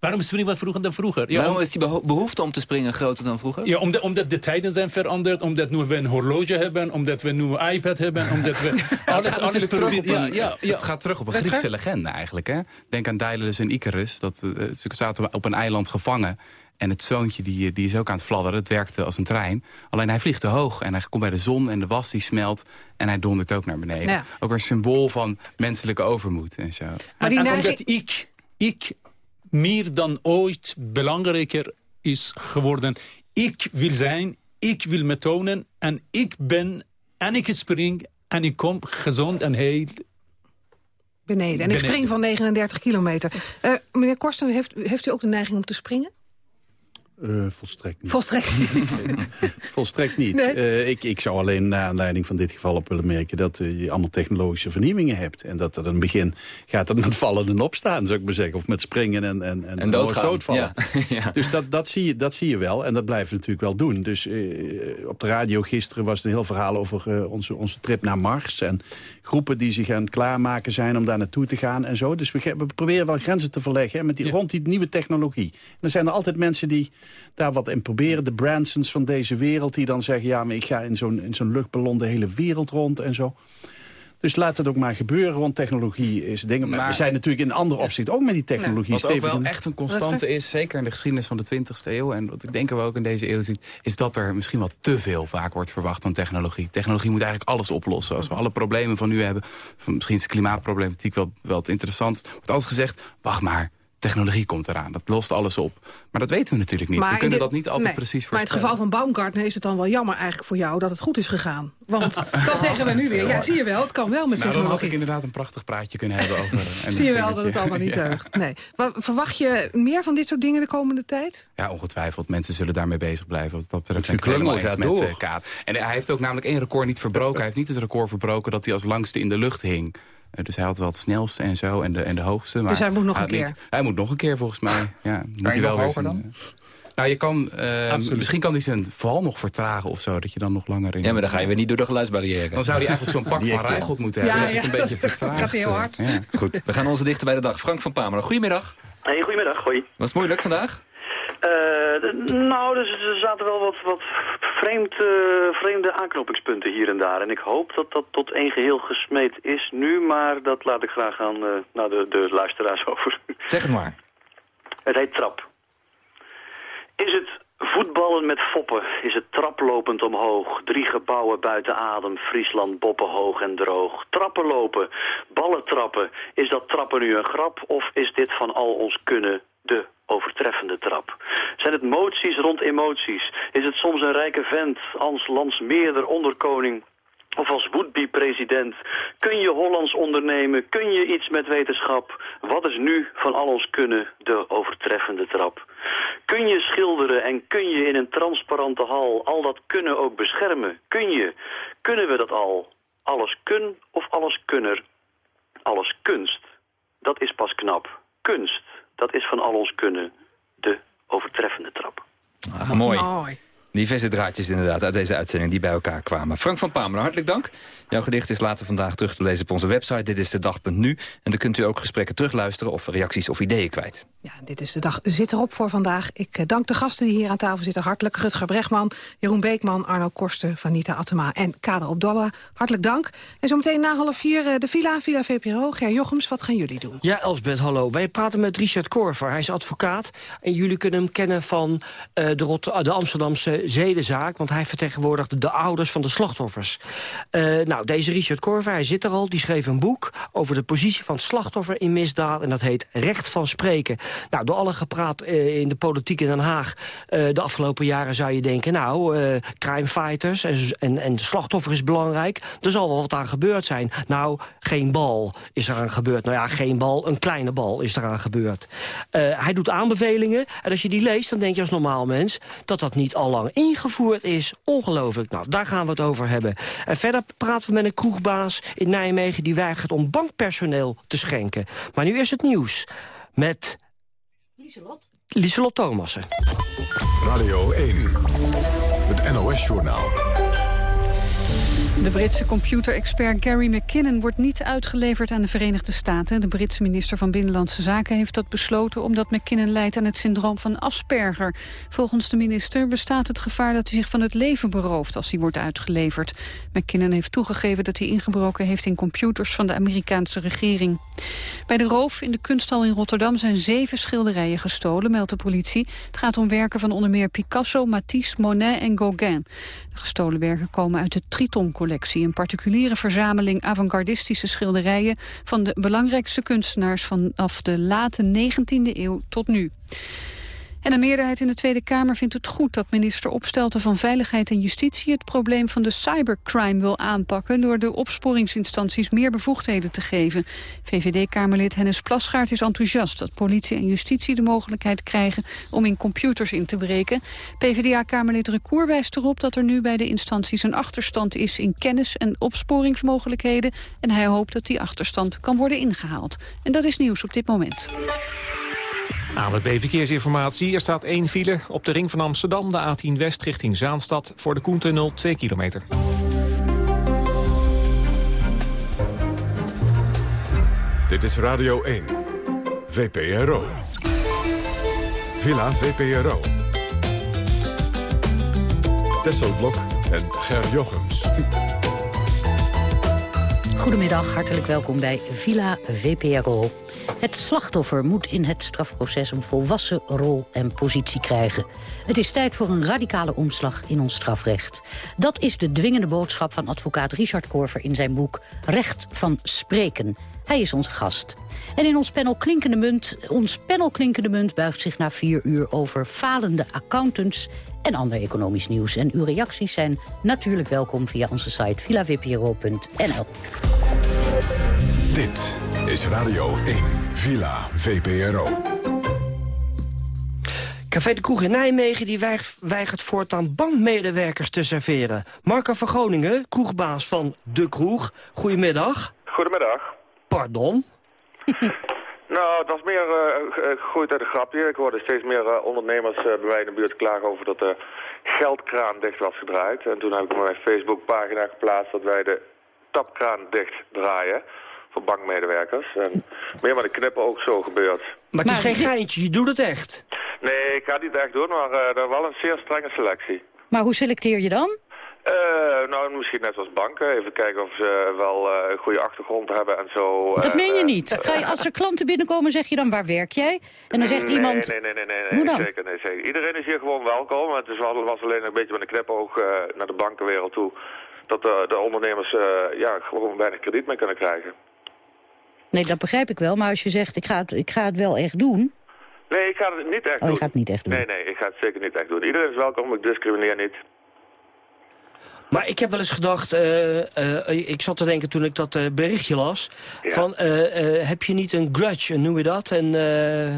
Waarom springen we vroeger dan vroeger? Ja, waarom om- is die beho- behoefte om te springen groter dan vroeger? Ja, omdat, omdat de tijden zijn veranderd, omdat nu we een horloge hebben, omdat we nu een iPad hebben, omdat we Ja, alles, alles proberen. Ja, ja, ja. Het gaat terug op een? Griekse legende eigenlijk. Hè? Denk aan Daedalus en Icarus. Dat, eh, ze zaten op een eiland gevangen. En het zoontje die, die is ook aan het fladderen. Het werkte als een trein. Alleen hij vliegt te hoog. En hij komt bij de zon en de was die smelt. En hij dondert ook naar beneden. Ja. Ook een symbool van menselijke overmoed en zo. en, en omdat ik, ik meer dan ooit belangrijker is geworden. Ik wil zijn, ik wil me tonen en ik ben en ik spring en ik kom gezond en heel Beneden. En ik spring van 39 kilometer. Eh, meneer Korsten, heeft, heeft u ook de neiging om te springen? Eh, volstrekt niet. Volstrekt niet. Volstrekt niet. Nee. Eh, ik, ik zou alleen naar aanleiding van dit geval op willen merken... dat eh, je allemaal technologische vernieuwingen hebt. En dat er in het begin gaat het met vallen en opstaan, zou ik maar zeggen. Of met springen en, en, en, En doodgaan, doodvallen. ja. Dus dat, dat, zie je, dat zie je wel. En dat blijven we natuurlijk wel doen. Dus op de radio gisteren was het een heel verhaal over onze, onze trip naar Mars. En groepen die zich aan het klaarmaken zijn om daar naartoe te gaan en zo. Dus we, proberen wel grenzen te verleggen hè, met die, rond die nieuwe technologie. En er zijn er altijd mensen die daar wat in proberen. De Bransons van deze wereld die dan zeggen... ja, maar ik ga in zo'n in zo'n luchtballon de hele wereld rond en zo. Dus laat het ook maar gebeuren rond technologie. Is dingen. Maar, Maar- we zijn natuurlijk in een ander opzicht ook met die technologie. Wat ook wel echt een constante is, zeker in de geschiedenis van de 20e eeuw... en wat ik denk we ook in deze eeuw zien... is dat er misschien wel te veel vaak wordt verwacht van technologie. Technologie moet eigenlijk alles oplossen. Als we alle problemen van nu hebben... Van misschien is klimaatproblematiek wel, wel het interessantst... wordt altijd gezegd, wacht maar, technologie komt eraan. Dat lost alles op. Maar dat weten we natuurlijk niet. we kunnen dit- dat niet altijd nee, precies Maar in het geval van Baumgartner is het dan wel jammer eigenlijk voor jou... dat het goed is gegaan. Want dan zeggen we nu weer, ja, zie je wel, het kan wel met Nou, dan had technologie. ik inderdaad een prachtig praatje kunnen hebben over... Zie je wel dat het allemaal niet Ja. deugt. Nee. Wa- Verwacht je meer van dit soort dingen de komende tijd? Ja, ongetwijfeld. Mensen zullen daarmee bezig blijven. Dat betreft ik helemaal eens gaat met door. eh, Kaat. En hij heeft ook namelijk één record niet verbroken. Hij heeft niet het record verbroken dat hij als langste in de lucht hing. Eh, dus hij had wel het snelste en zo en de, en de hoogste. Maar Dus hij moet nog een niet- keer? Hij moet nog een keer volgens mij. Ja, moet je hij wel weer hoger zijn, dan? eh, Nou, je kan, eh, Absoluut. misschien kan hij zijn val nog vertragen of zo. Dat je dan nog langer in... Ja, maar dan ga je weer niet door de geluidsbarrière. Dan zou hij eigenlijk zo'n pak van Rijgelt moeten Ja, hebben. ja. dat het een beetje vertraagt. Gaat hij heel hard. Ja. Goed, we gaan onze dichter bij de dag. Frank van Pamela, goedemiddag. Hey, goedemiddag, hoi. Was het moeilijk vandaag? Eh, nou, dus, er zaten wel wat, wat vreemd, eh, vreemde aanknopingspunten hier en daar. En ik hoop dat dat tot één geheel gesmeed is nu, maar dat laat ik graag aan eh, naar de, de luisteraars over. Zeg het maar. Het heet trap. Is het voetballen met foppen? Is het traplopend omhoog? Drie gebouwen buiten adem, Friesland, boppen hoog en droog. Trappen lopen, ballen trappen. Is dat trappen nu een grap of is dit van al ons kunnen de overtreffende trap? Zijn het moties rond emoties? Is het soms een rijke vent als landsmeerder onderkoning? Of als would-be-president. Kun je Hollands ondernemen? Kun je iets met wetenschap? Wat is nu van al ons kunnen de overtreffende trap? Kun je schilderen en kun je in een transparante hal al dat kunnen ook beschermen? Kun je? Kunnen we dat al? Alles kun of alles kunner? Alles kunst. Dat is pas knap. Kunst. Dat is van al ons kunnen de overtreffende trap. Ah, mooi. Mooi. Diverse draadjes inderdaad uit deze uitzending die bij elkaar kwamen. Frank van Pamelen, hartelijk dank. Jouw gedicht is later vandaag terug te lezen op onze website. Dit is de dag.nu. En dan kunt u ook gesprekken terugluisteren of reacties of ideeën kwijt. Ja, dit is de dag zit erop voor vandaag. Ik eh, dank de gasten die hier aan tafel zitten hartelijk. Rutger Bregman, Jeroen Beekman, Arno Korsten, Vanita Attema en Kader Opdolla. Hartelijk dank. En zometeen na half vier eh, de Villa, Villa VPRO. Ger Jochems, wat gaan jullie doen? Ja, Elsbeth, hallo. Wij praten met Richard Korver. Hij is advocaat. En jullie kunnen hem kennen van uh, de, Rot de Amsterdamse zedenzaak. Want hij vertegenwoordigt de ouders van de slachtoffers. Uh, nou, deze Richard Korver, hij zit er al. Die schreef een boek over de positie van het slachtoffer in misdaad. En dat heet Recht van Spreken. Nou, door alle gepraat uh, in de politiek in Den Haag... de afgelopen jaren zou je denken... nou, crime fighters en, en, en de slachtoffer is belangrijk. Er zal wel wat aan gebeurd zijn. Nou, geen bal is eraan gebeurd. Nou ja, geen bal, een kleine bal is eraan gebeurd. hij doet aanbevelingen. En als je die leest, dan denk je als normaal mens... dat dat niet al lang ingevoerd is. Ongelooflijk. Nou, daar gaan we het over hebben. En verder praten we met een kroegbaas in Nijmegen... die weigert om bankpersoneel te schenken. Maar nu is het nieuws. Met... Lieselot. Lieselot Thomassen. Radio 1. Het NOS-journaal. De Britse computerexpert Gary McKinnon wordt niet uitgeleverd aan de Verenigde Staten. De Britse minister van Binnenlandse Zaken heeft dat besloten... omdat McKinnon lijdt aan het syndroom van Asperger. Volgens de minister bestaat het gevaar dat hij zich van het leven berooft... als hij wordt uitgeleverd. McKinnon heeft toegegeven dat hij ingebroken heeft in computers... van de Amerikaanse regering. Bij de roof in de kunsthal in Rotterdam zijn zeven schilderijen gestolen, meldt de politie. Het gaat om werken van onder meer Picasso, Matisse, Monet en Gauguin. De gestolen werken komen uit de Triton-collectie... een particuliere verzameling avant-gardistische schilderijen... van de belangrijkste kunstenaars vanaf de late 19e eeuw tot nu. En een meerderheid in de Tweede Kamer vindt het goed dat minister Opstelten van Veiligheid en Justitie het probleem van de cybercrime wil aanpakken door de opsporingsinstanties meer bevoegdheden te geven. VVD-Kamerlid Hennis Plasgaard is enthousiast dat politie en justitie de mogelijkheid krijgen om in computers in te breken. PvdA-Kamerlid Recour wijst erop dat er nu bij de instanties een achterstand is in kennis en opsporingsmogelijkheden en hij hoopt dat die achterstand kan worden ingehaald. En dat is nieuws op dit moment. ANWB Verkeersinformatie. Er staat één file op de ring van Amsterdam, de A10 West richting Zaanstad. Voor de Koentunnel 2 kilometer. Dit is Radio 1. VPRO. Villa VPRO. Tesselblok en Ger Jochems. Goedemiddag, hartelijk welkom bij Villa VPRO. Het slachtoffer moet in het strafproces een volwassen rol en positie krijgen. Het is tijd voor een radicale omslag in ons strafrecht. Dat is de dwingende boodschap van advocaat Richard Korver in zijn boek Recht van Spreken. Hij is onze gast. En in ons panel Klinkende Munt, ons panel Klinkende Munt buigt zich na vier uur over falende accountants en ander economisch nieuws. En uw reacties zijn natuurlijk welkom via onze site villavpro.nl. Dit is Radio 1, Villa VPRO. Café de Kroeg in Nijmegen die weigert voortaan bankmedewerkers te serveren. Marco van Groningen, kroegbaas van De Kroeg. Goedemiddag. Goedemiddag. Pardon? nou, het was meer uh, uit een grapje. Ik hoorde steeds meer uh, ondernemers uh, bij mij in de buurt klagen over dat de geldkraan dicht was gedraaid. En toen heb ik op mijn Facebookpagina geplaatst dat wij de tapkraan dicht draaien voor bankmedewerkers. En meer met een knippen ook zo gebeurt. Maar het is geen geintje, je doet het echt. Nee, ik ga het niet echt doen, maar uh, er is wel een zeer strenge selectie. Maar hoe selecteer je dan? Uh, nou, misschien net als banken. Even kijken of ze wel uh, een goede achtergrond hebben en zo. Dat meen je niet. Ga je, als er klanten binnenkomen, zeg je dan waar werk jij? En dan zegt nee, iemand... Nee, nee, nee, nee, nee, Hoe dan? Zeker, nee, zeker. Iedereen is hier gewoon welkom. Het is wel, was alleen een beetje met een knipoog uh, naar de bankenwereld toe. Dat de, de ondernemers ja, gewoon weinig krediet mee kunnen krijgen. Nee, dat begrijp ik wel. Maar als je zegt, ik ga het, ik ga het wel echt doen... Nee, ik ga het niet echt oh, doen. je gaat het niet echt doen? Nee, nee, ik ga het zeker niet echt doen. Iedereen is welkom, ik discrimineer niet. Maar ik heb wel eens gedacht, uh, uh, ik zat te denken toen ik dat uh, berichtje las... Ja. van heb je niet een grudge, noem je dat? En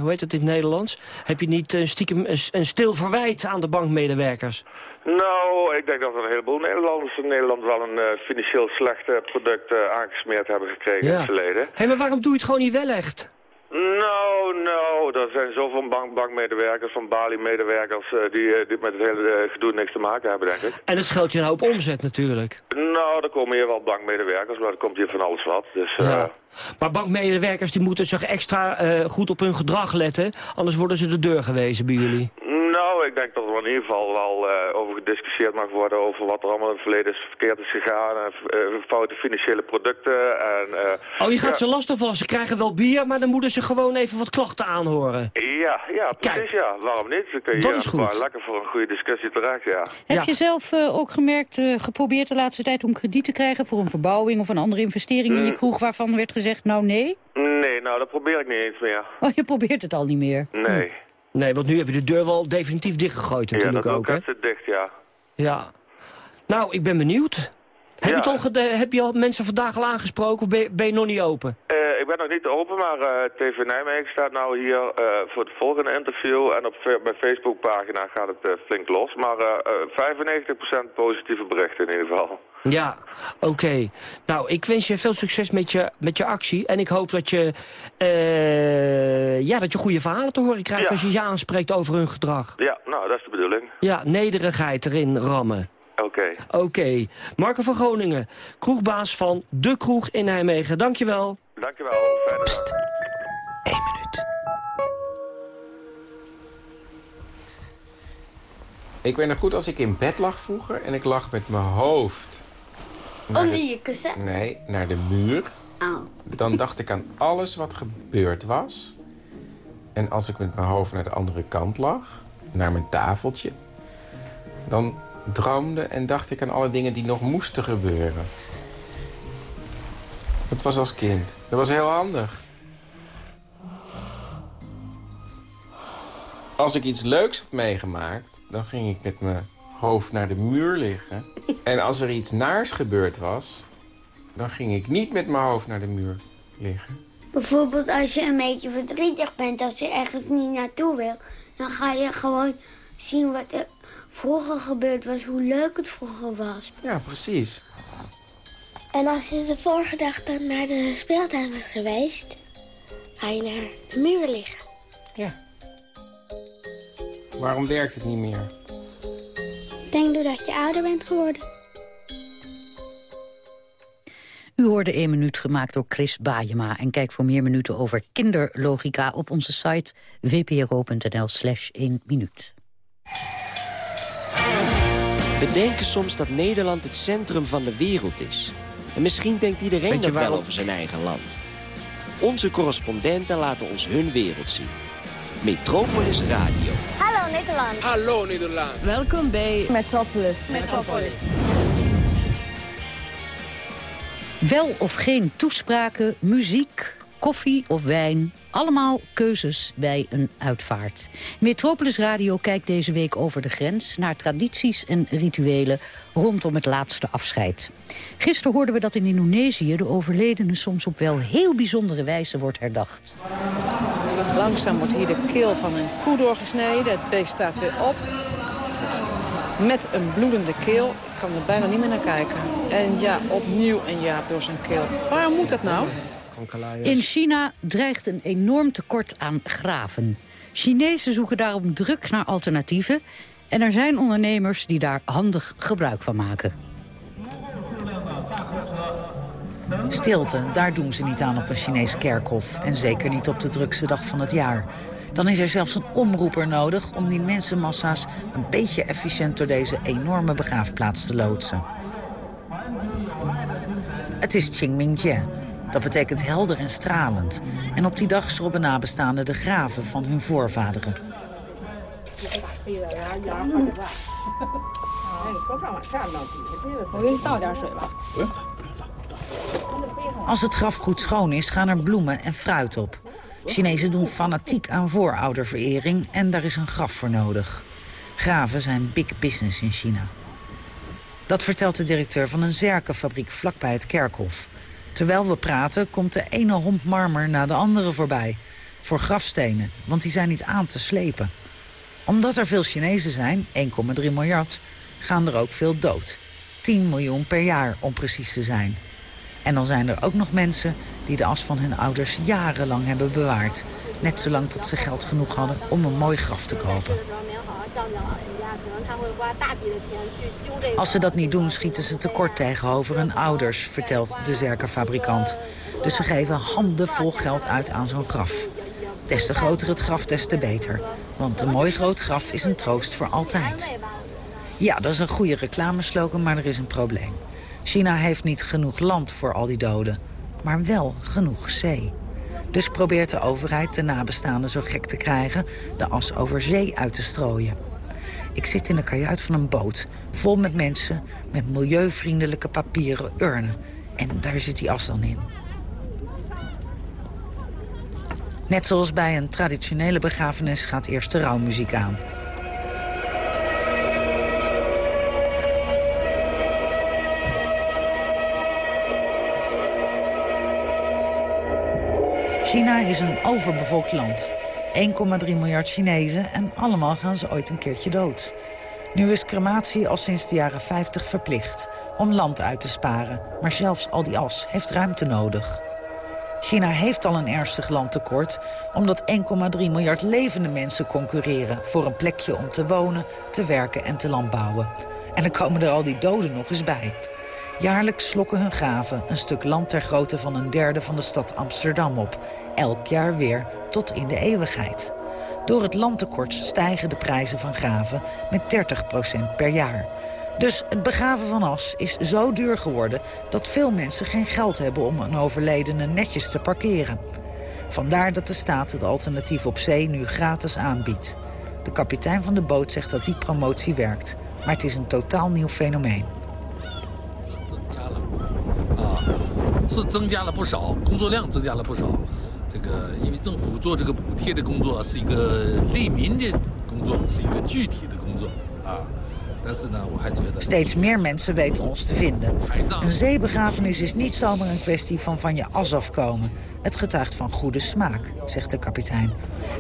hoe heet het in het Nederlands? Heb je niet stiekem een, een stil verwijt aan de bankmedewerkers? Nou, ik denk dat er een heleboel Nederlanders in Nederland wel een financieel slecht product aangesmeerd hebben gekregen ja. in het verleden. Hé, hey, maar waarom doe je het gewoon niet wel echt? Nou, nou, er zijn zoveel bank bankmedewerkers, van Bali-medewerkers... eh, die, eh, die met het hele eh, gedoe niks te maken hebben, denk ik. En het scheelt je een hoop omzet natuurlijk. Nou, er komen hier wel bankmedewerkers, maar er komt hier van alles wat. Dus, Ja. Maar bankmedewerkers die moeten zich extra goed op hun gedrag letten. Anders worden ze de deur gewezen bij jullie. Nou, ik denk dat er in ieder geval wel eh, over gediscussieerd mag worden... over wat er allemaal in het verleden is verkeerd is gegaan... en eh, foute financiële producten en... eh, Oh, je gaat ja. ze lastig Ze krijgen wel bier, maar dan moeten ze gewoon even wat klachten aanhoren. Ja, ja, precies, ja. Waarom niet? Dan kun je Dat is gewoon goed. lekker voor een goede discussie terecht, ja. Heb je zelf eh, ook gemerkt, eh, geprobeerd de laatste tijd om krediet te krijgen... voor een verbouwing of een andere investering in je Mm. kroeg... waarvan werd gezegd, nou nee? Nee, nou, dat probeer ik niet eens meer. Oh, je probeert het al niet meer. Nee. Nee, want nu heb je de deur wel definitief dichtgegooid Ja, natuurlijk dat ook, hè? zit dicht, ja. Ja. Nou, ik ben benieuwd. Heb, je, Ja. al heb je al mensen vandaag al aangesproken of ben je, ben je nog niet open? Eh, ik ben nog niet open, maar eh, TV Nijmegen staat nou hier eh, voor het volgende interview. En op mijn Facebookpagina gaat het flink los. Maar eh, eh, 95% positieve berichten in ieder geval. Ja, oké. Nou, ik wens je veel succes met je, met je actie. En ik hoop dat je, eh, ja, dat je goede verhalen te horen krijgt Ja. als je je aanspreekt over hun gedrag. Ja, nou, dat is de bedoeling. Ja, nederigheid erin rammen. Oké. Oké. Marco van Groningen, kroegbaas van De Kroeg in Nijmegen. Dankjewel. Dankjewel. Fijne dag. Eén minuut. Ik weet nog goed als ik in bed lag vroeger en ik lag met mijn hoofd... Onder de- je kussen? Nee, naar de muur. Oh. Dan dacht ik aan alles wat gebeurd was. En als ik met mijn hoofd naar de andere kant lag, naar mijn tafeltje... dan droomde en dacht ik aan alle dingen die nog moesten gebeuren. Dat was als kind. Dat was heel handig. Als ik iets leuks had meegemaakt, dan ging ik met mijn hoofd naar de muur liggen. En als er iets naars gebeurd was, dan ging ik niet met mijn hoofd naar de muur liggen. Bijvoorbeeld als je een beetje verdrietig bent, als je ergens niet naartoe wil, dan ga je gewoon zien wat er vroeger gebeurd was, hoe leuk het vroeger was. Ja, precies. En als je de vorige dag dan naar de speeltuin bent geweest, ga je naar de muur liggen. Ja. Waarom werkt het niet meer? Denk doordat je ouder bent geworden. U hoorde 1 minuut gemaakt door Chris Bajema. En kijk voor meer minuten over kinderlogica op onze site vpro.nl slash 1 minuut. We denken soms dat Nederland het centrum van de wereld is. En misschien denkt iedereen dat wel over zijn eigen land. Onze correspondenten laten ons hun wereld zien. Metropolis Radio. Hallo Nederland. Hallo Nederland. Welkom bij Metropolis. Metropolis. Wel of geen toespraken, muziek, koffie of wijn. Allemaal keuzes bij een uitvaart. Metropolis Radio kijkt deze week over de grens... naar tradities en rituelen rondom het laatste afscheid. Gisteren hoorden we dat in Indonesië de overledene soms op wel heel bijzondere wijze wordt herdacht. Langzaam wordt hier de keel van een koe doorgesneden. Het beest staat weer op. Met een bloedende keel. Ik kan er bijna niet meer naar kijken. En ja, opnieuw een jaap door zijn keel. Waarom moet dat nou? In China dreigt een enorm tekort aan graven. Chinezen zoeken daarom druk naar alternatieven. En er zijn ondernemers die daar handig gebruik van maken. Stilte, daar doen ze niet aan op een Chinees kerkhof. En zeker niet op de drukste dag van het jaar. Dan is er zelfs een omroeper nodig om die mensenmassa's... een beetje efficiënt door deze enorme begraafplaats te loodsen. Het is Qingmingjie. Dat betekent helder en stralend. En op die dag schrobben nabestaanden de graven van hun voorvaderen. Als het graf goed schoon is, gaan er bloemen en fruit op. Chinezen doen fanatiek aan voorouderverering en daar is een graf voor nodig. Graven zijn big business in China. Dat vertelt de directeur van een zerkenfabriek vlakbij het kerkhof. Terwijl we praten komt de ene homp marmer na de andere voorbij. Voor grafstenen, want die zijn niet aan te slepen. Omdat er veel Chinezen zijn, 1,3 miljard, gaan er ook veel dood. 10 miljoen per jaar om precies te zijn. En dan zijn er ook nog mensen die de as van hun ouders jarenlang hebben bewaard. Net zolang tot ze geld genoeg hadden om een mooi graf te kopen. Als ze dat niet doen, schieten ze tekort tegenover hun ouders, vertelt de zerkenfabrikant. Dus ze geven handen vol geld uit aan zo'n graf. Des te groter het graf, des te beter. Want een mooi groot graf is een troost voor altijd. Ja, dat is een goede reclameslogan, maar er is een probleem. China heeft niet genoeg land voor al die doden, maar wel genoeg zee. Dus probeert de overheid de nabestaanden zo gek te krijgen... de as over zee uit te strooien. Ik zit in een kajuit van een boot, vol met mensen... met milieuvriendelijke papieren urnen. En daar zit die as dan in. Net zoals bij een traditionele begrafenis gaat eerst de rouwmuziek aan. China is een overbevolkt land. 1,3 miljard Chinezen en allemaal gaan ze ooit een keertje dood. Nu is crematie al sinds de jaren 50 verplicht om land uit te sparen. Maar zelfs al die as heeft ruimte nodig. China heeft al een ernstig landtekort... omdat 1,3 miljard levende mensen concurreren... voor een plekje om te wonen, te werken en te landbouwen. En dan komen er al die doden nog eens bij. Jaarlijks slokken hun graven een stuk land ter grootte van een derde van de stad Amsterdam op. Elk jaar weer tot in de eeuwigheid. Door het landtekort stijgen de prijzen van graven met 30% per jaar. Dus het begraven van as is zo duur geworden... dat veel mensen geen geld hebben om een overledene netjes te parkeren. Vandaar dat de staat het alternatief op zee nu gratis aanbiedt. De kapitein van de boot zegt dat die promotie werkt. Maar het is een totaal nieuw fenomeen. 是增加了不少，工作量增加了不少。这个因为政府做这个补贴的工作是一个利民的工作，是一个具体的工作啊。但是呢，我还觉得 Steeds meer mensen weten ons te vinden. Een zeebegrafenis is niet zomaar een kwestie van van je as afkomen. Het getuigt van goede smaak, zegt de kapitein.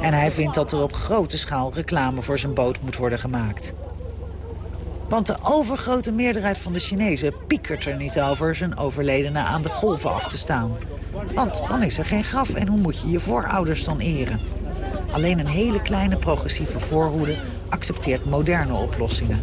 En hij vindt dat er op grote schaal reclame voor zijn boot moet worden gemaakt. Want de overgrote meerderheid van de Chinezen piekert er niet over... zijn overledene aan de golven af te staan. Want dan is er geen graf en hoe moet je je voorouders dan eren? Alleen een hele kleine progressieve voorhoede accepteert moderne oplossingen.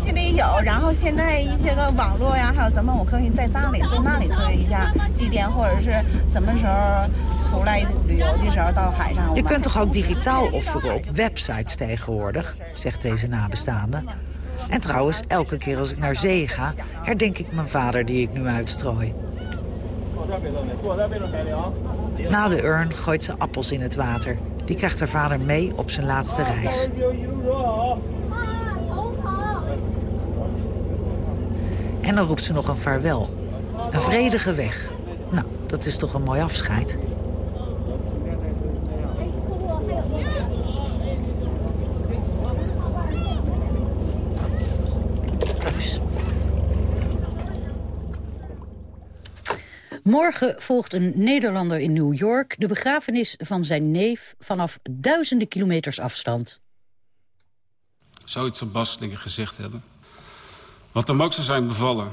心里有，然后现在一些个网络呀，还有什么，我可以在那里在那里做一下祭奠，或者是什么时候出来旅游的时候到海上。 Je kunt toch ook digitaal offeren op websites tegenwoordig, zegt deze nabestaande. En trouwens, elke keer als ik naar zee ga, herdenk ik mijn vader die ik nu uitstrooi. Na de urn gooit ze appels in het water. Die krijgt haar vader mee op zijn laatste reis. En dan roept ze nog een vaarwel. Een vredige weg. Nou, dat is toch een mooi afscheid. Morgen volgt een Nederlander in New York de begrafenis van zijn neef vanaf duizenden kilometers afstand. Zou iets op Bas dingen gezegd hebben? Wat hem ook zou zijn bevallen,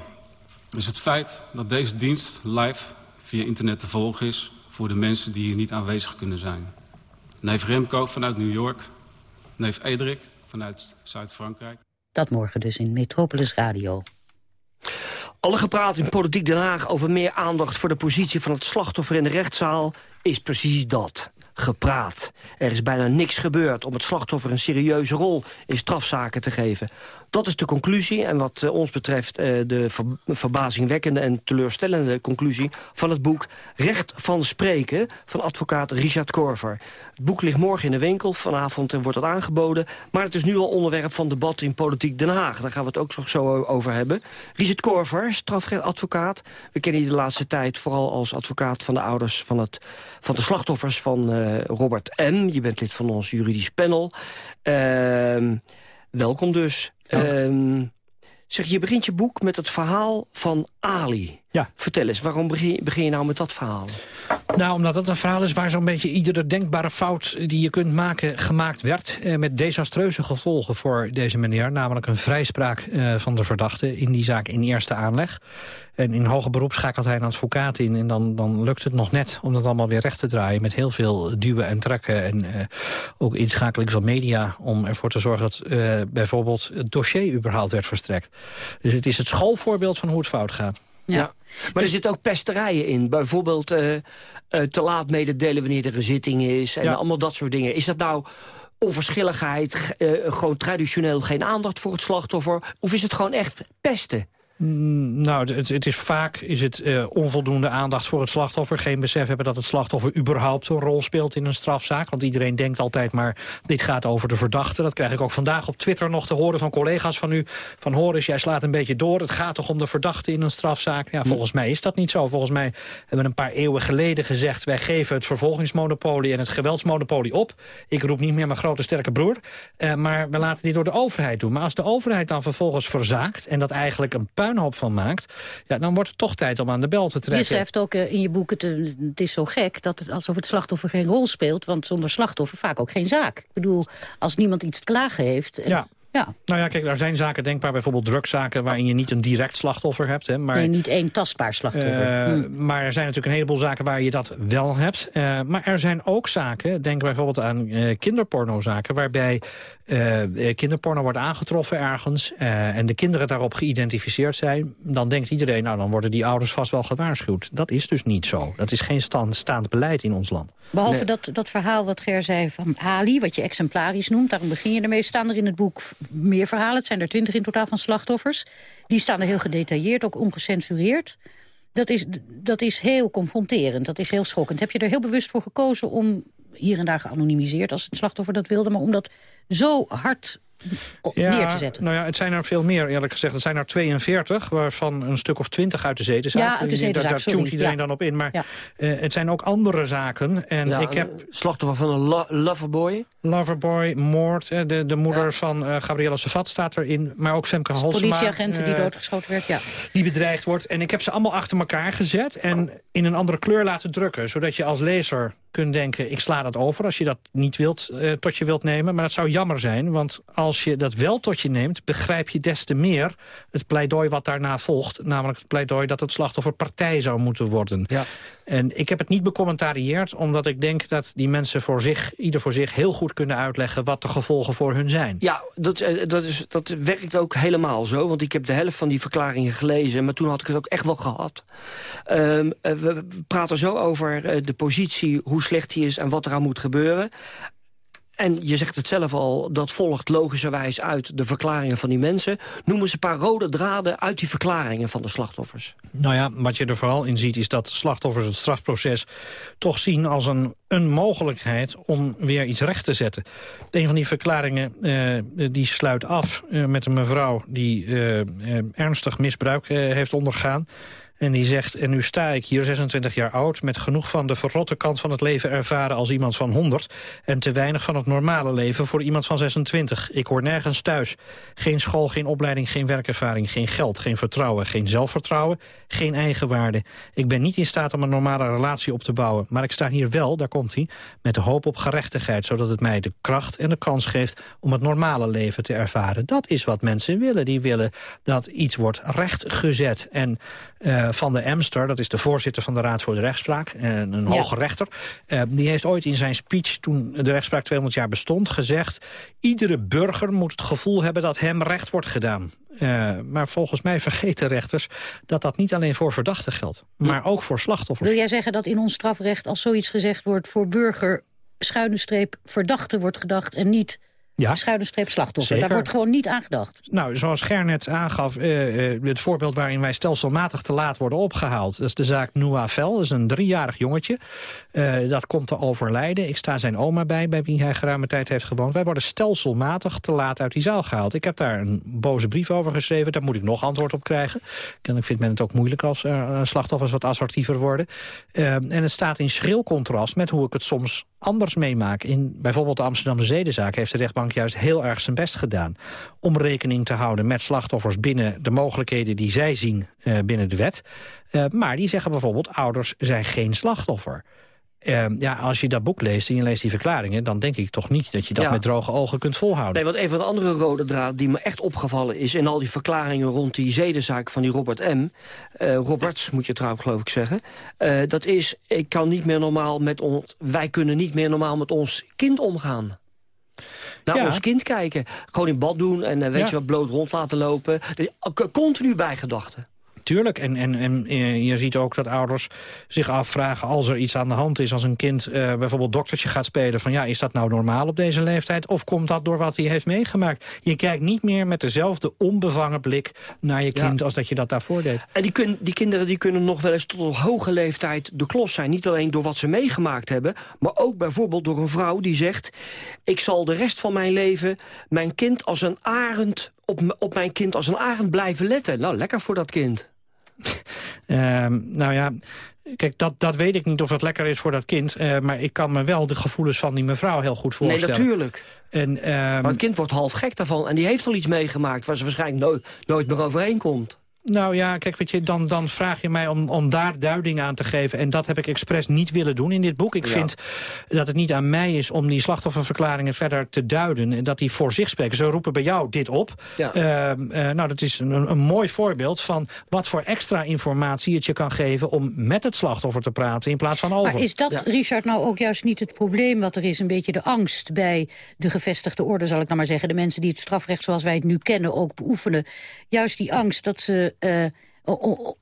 is het feit dat deze dienst live via internet te volgen is voor de mensen die hier niet aanwezig kunnen zijn. Neef Remco vanuit New York, neef Edrik vanuit Zuid-Frankrijk. Dat morgen dus in Metropolis Radio. Alle gepraat in Politiek Den Haag over meer aandacht voor de positie van het slachtoffer in de rechtszaal is precies dat. Gepraat. Er is bijna niks gebeurd om het slachtoffer een serieuze rol in strafzaken te geven. Dat is de conclusie en wat eh, ons betreft eh, de ver verbazingwekkende en teleurstellende conclusie van het boek Recht van Spreken van advocaat Richard Korver. Het boek ligt morgen in de winkel, vanavond wordt het aangeboden. Maar het is nu al onderwerp van debat in Politiek Den Haag. Daar gaan we het ook zo over hebben. Richard Korver, strafrechtadvocaat. We kennen je de laatste tijd vooral als advocaat van de ouders van, het, van de slachtoffers van uh, Robert M. Je bent lid van ons juridisch panel. Uh, welkom dus. Uh, zeg, je begint je boek met het verhaal van Ali. Ja. Vertel eens, waarom begin, begin je nou met dat verhaal? Nou, omdat dat een verhaal is waar zo'n beetje iedere denkbare fout die je kunt maken gemaakt werd. Eh, met desastreuze gevolgen voor deze meneer. Namelijk een vrijspraak eh, van de verdachte in die zaak in eerste aanleg. En in hoger beroep schakelt hij een advocaat in. En dan, dan lukt het nog net om dat allemaal weer recht te draaien. Met heel veel duwen en trekken. En eh, ook inschakeling van media. Om ervoor te zorgen dat eh, bijvoorbeeld het dossier überhaupt werd verstrekt. Dus het is het schoolvoorbeeld van hoe het fout gaat. Ja. Maar er zitten ook pesterijen in. Bijvoorbeeld eh, eh, te laat mededelen wanneer er een zitting is. En Ja. allemaal dat soort dingen. Is dat nou onverschilligheid, eh, gewoon traditioneel geen aandacht voor het slachtoffer? Of is het gewoon echt pesten? Mm, Nou, het, het is vaak is het, eh, onvoldoende aandacht voor het slachtoffer. Geen besef hebben dat het slachtoffer überhaupt een rol speelt in een strafzaak. Want iedereen denkt altijd maar, dit gaat over de verdachte. Dat krijg ik ook vandaag op Twitter nog te horen van collega's van u. Van Horis, jij slaat een beetje door. Het gaat toch om de verdachte in een strafzaak? Ja, volgens mij is dat niet zo. Volgens mij hebben we een paar eeuwen geleden gezegd... wij geven het vervolgingsmonopolie en het geweldsmonopolie op. Ik roep niet meer mijn grote sterke broer. Eh, maar we laten dit door de overheid doen. Maar als de overheid dan vervolgens verzaakt... en dat eigenlijk een puinhoop van maakt... Ja, dan wordt het toch tijd om aan de bel te Je trekken. schrijft ook eh, in je boek, het, eh, het is zo gek... Dat het, alsof het slachtoffer geen rol speelt. Want zonder slachtoffer vaak ook geen zaak. Ik bedoel, als niemand iets te klagen heeft... eh, Ja. ja. Nou ja, kijk, er zijn zaken denkbaar, bijvoorbeeld drugszaken... waarin je niet een direct slachtoffer hebt. Hè, maar, Nee, niet één tastbaar slachtoffer. Hm. Maar er zijn natuurlijk een heleboel zaken waar je dat wel hebt. Maar er zijn ook zaken, denk bijvoorbeeld aan kinderpornozaken... waarbij eh, eh, kinderporno wordt aangetroffen ergens... eh, en de kinderen daarop geïdentificeerd zijn... dan denkt iedereen, nou, dan worden die ouders vast wel gewaarschuwd. Dat is dus niet zo. Dat is geen stand, staand beleid in ons land. Behalve Nee. dat, dat verhaal wat Ger zei van Ali, wat je exemplarisch noemt... daarom begin je ermee, staan er in het boek meer verhalen. Het zijn er twintig in totaal van slachtoffers. Die staan er heel gedetailleerd, ook ongecensureerd. Dat is, dat is heel confronterend, dat is heel schokkend. Heb je er heel bewust voor gekozen om, hier en daar geanonimiseerd... als het slachtoffer dat wilde, maar om dat zo hard neer te zetten? Nou ja, het zijn er veel meer, eerlijk gezegd. Het zijn er 42, waarvan een stuk of 20 uit de zedenzaak. Ja, uit de zedenzaak, Daar, daar sorry. tunt iedereen Ja. dan op in. Maar eh, het zijn ook andere zaken. En Ja, ik heb... Slachtoffer van een lo- loverboy? Loverboy, moord, eh, de, de moeder van eh Gabrielle Savat staat erin. Maar ook Femke Halsema. Politieagenten die eh, doodgeschoten werd, ja. die bedreigd wordt. En ik heb ze allemaal achter elkaar gezet en in een andere kleur laten drukken. Zodat je als lezer kunt denken, ik sla dat over als je dat niet wilt, eh, tot je wilt nemen. Maar dat zou jammer zijn, want als je dat wel tot je neemt... begrijp je des te meer het pleidooi wat daarna volgt. Namelijk het pleidooi dat het slachtoffer partij zou moeten worden. Ja. En ik heb het niet becommentarieerd, omdat ik denk dat die mensen voor zich, ieder voor zich heel goed kunnen uitleggen wat de gevolgen voor hun zijn. Ja, dat, eh, dat, is, dat werkt ook helemaal zo. Want ik heb de helft van die verklaringen gelezen. Maar toen had ik het ook echt wel gehad. Ehm, eh, we we praten zo over eh, de positie, hoe slecht die is... en wat eraan moet gebeuren. En je zegt het zelf al, dat volgt logischerwijs uit de verklaringen van die mensen. Noem eens een paar rode draden uit die verklaringen van de slachtoffers. Nou ja, wat je er vooral in ziet is dat slachtoffers het strafproces toch zien als een, een mogelijkheid om weer iets recht te zetten. Een van die verklaringen eh, die sluit af eh, met een mevrouw die eh, ernstig misbruik heeft ondergaan. En die zegt, en nu sta ik hier, 26 jaar oud... met genoeg van de verrotte kant van het leven ervaren als iemand van 100... en te weinig van het normale leven voor iemand van 26. Ik hoor nergens thuis. Geen school, geen opleiding, geen werkervaring, geen geld... geen vertrouwen, geen zelfvertrouwen, geen eigenwaarde. Ik ben niet in staat om een normale relatie op te bouwen. Maar ik sta hier wel, daar komt hij, met de hoop op gerechtigheid... zodat het mij de kracht en de kans geeft om het normale leven te ervaren. Dat is wat mensen willen. Die willen dat iets wordt rechtgezet. En eh, Van de Emster, dat is de voorzitter van de Raad voor de Rechtspraak... en een Ja. hoge rechter, eh, die heeft ooit in zijn speech... toen de rechtspraak 200 jaar bestond, gezegd... iedere burger moet het gevoel hebben dat hem recht wordt gedaan. Eh, maar volgens mij vergeten rechters dat dat niet alleen voor verdachten geldt... maar ook voor slachtoffers. Wil jij zeggen dat in ons strafrecht als zoiets gezegd wordt... voor burger, schuine streep, verdachte wordt gedacht en niet... Ja. Schuine streep slachtoffer. Zeker. Daar wordt gewoon niet aan gedacht. Nou, zoals Ger net aangaf, eh, eh, het voorbeeld waarin wij stelselmatig te laat worden opgehaald... dat is de zaak Noah Vel, dat is een driejarig jongetje. Eh, dat komt te overlijden. Ik sta zijn oma bij, bij wie hij geruime tijd heeft gewoond. Wij worden stelselmatig te laat uit die zaal gehaald. Ik heb daar een boze brief over geschreven, daar moet ik nog antwoord op krijgen. Kennelijk vindt men het ook moeilijk als slachtoffers wat assertiever worden. En het staat in schril contrast met hoe ik het soms anders meemaak. In bijvoorbeeld de Amsterdamse zedenzaak heeft de rechtbank rechtbank juist heel erg zijn best gedaan... om rekening te houden met slachtoffers binnen de mogelijkheden die zij zien uh, binnen de wet. Uh, maar die zeggen bijvoorbeeld, ouders zijn geen slachtoffer. Uh, ja, als je dat boek leest en je leest die verklaringen... dan denk ik toch niet dat je dat Ja. met droge ogen kunt volhouden. Nee, want een van de andere rode draden die me echt opgevallen is... in al die verklaringen rond die zedenzaak van die Robert M. eh, Roberts, moet je trouwens geloof ik zeggen. eh, dat is, ik kan niet meer normaal met ons... wij kunnen niet meer normaal met ons kind omgaan. Naar Ja. ons kind kijken. Gewoon in bad doen en eh, weet Ja. je wat bloot rond laten lopen. K- Continu bijgedachten. Tuurlijk, en, en, en eh, je ziet ook dat ouders zich afvragen... als er iets aan de hand is, als een kind eh, bijvoorbeeld doktertje gaat spelen... van ja, is dat nou normaal op deze leeftijd? Of komt dat door wat hij heeft meegemaakt? Je kijkt niet meer met dezelfde onbevangen blik naar je kind... als dat je dat daarvoor deed. En die, kun, die kinderen die kunnen nog wel eens tot op hoge leeftijd de klos zijn. Niet alleen door wat ze meegemaakt hebben, maar ook bijvoorbeeld door een vrouw die zegt... ik zal de rest van mijn leven mijn kind als een arend, op, op mijn kind als een arend blijven letten. Nou, lekker voor dat kind. Ehm, nou ja, kijk, dat, dat weet ik niet of dat lekker is voor dat kind. eh, maar ik kan me wel de gevoelens van die mevrouw heel goed Nee, voorstellen. natuurlijk. En, ehm, Maar het kind wordt half gek daarvan. En die heeft al iets meegemaakt waar ze waarschijnlijk nooit, nooit meer overheen komt. Nou ja, kijk, weet je, dan, dan vraag je mij om, om daar duiding aan te geven. En dat heb ik expres niet willen doen in dit boek. Ik Ja. vind dat het niet aan mij is om die slachtofferverklaringen verder te duiden. En dat die voor zich spreken. Ze roepen bij jou dit op. Ja. Ehm, eh, nou, dat is een, een mooi voorbeeld van wat voor extra informatie het je kan geven... om met het slachtoffer te praten in plaats van over. Maar is dat, Richard, nou ook juist niet het probleem wat er is? Een beetje de angst bij de gevestigde orde, zal ik nou maar zeggen. De mensen die het strafrecht zoals wij het nu kennen ook beoefenen. Juist die angst dat ze... eh,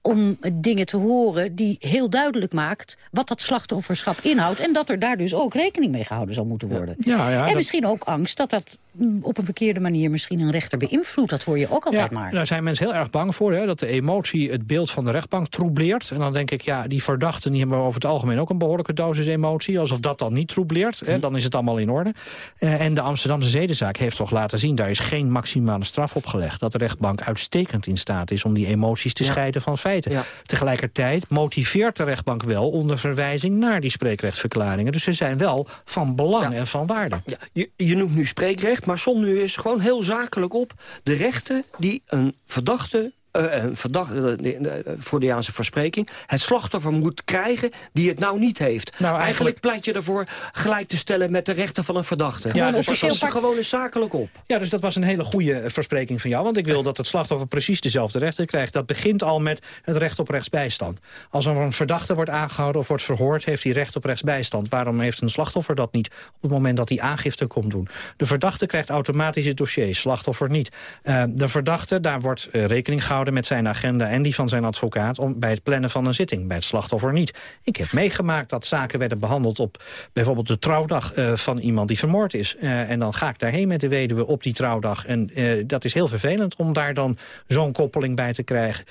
om dingen te horen die heel duidelijk maakt... wat dat slachtofferschap inhoudt... en dat er daar dus ook rekening mee gehouden zal moeten worden. Ja, ja, en dat- misschien ook angst dat dat op een verkeerde manier... misschien een rechter beïnvloedt. Dat hoor je ook altijd ja, maar. Daar zijn mensen heel erg bang voor, hè, dat de emotie het beeld van de rechtbank troubleert. En dan denk ik, ja, die verdachten die hebben over het algemeen ook een behoorlijke dosis emotie. Alsof dat dan niet troubleert, hè, dan is het allemaal in orde. Eh, en de Amsterdamse zedenzaak heeft toch laten zien, daar is geen maximale straf opgelegd. Dat de rechtbank uitstekend in staat is om die emoties te Ja. scheiden van feiten. Ja. Tegelijkertijd motiveert de rechtbank wel onder verwijzing naar die spreekrechtsverklaringen. Dus ze zijn wel van belang en van waarde. Ja, je, je noemt nu spreekrecht, maar som nu eens gewoon heel zakelijk op... de rechten die een verdachte, verdachte eh, eh, Freudiaanse verspreking... het slachtoffer moet krijgen die het nou niet heeft. Nou, eigenlijk... pleit je ervoor gelijk te stellen met de rechten van een verdachte. Ja, dus dat was- gewoon eens zakelijk op. Ja, dus dat was een hele goede eh, verspreking van jou. Want ik wil dat het slachtoffer precies dezelfde rechten krijgt. Dat begint al met het recht op rechtsbijstand. Als er een verdachte wordt aangehouden of wordt verhoord... heeft hij recht op rechtsbijstand. Waarom heeft een slachtoffer dat niet op het moment dat hij aangifte komt doen? De verdachte krijgt automatisch het dossier, slachtoffer niet. Eh, de verdachte, daar wordt eh, rekening gehouden met zijn agenda... en die van zijn advocaat om, bij het plannen van een zitting. Bij het slachtoffer niet. Ik heb meegemaakt dat zaken werden behandeld op bijvoorbeeld de trouwdag eh, van iemand die vermoord is. Eh, en dan ga ik daarheen met de weduwe op die trouwdag. En eh, dat is heel vervelend om daar dan zo'n koppeling bij te krijgen.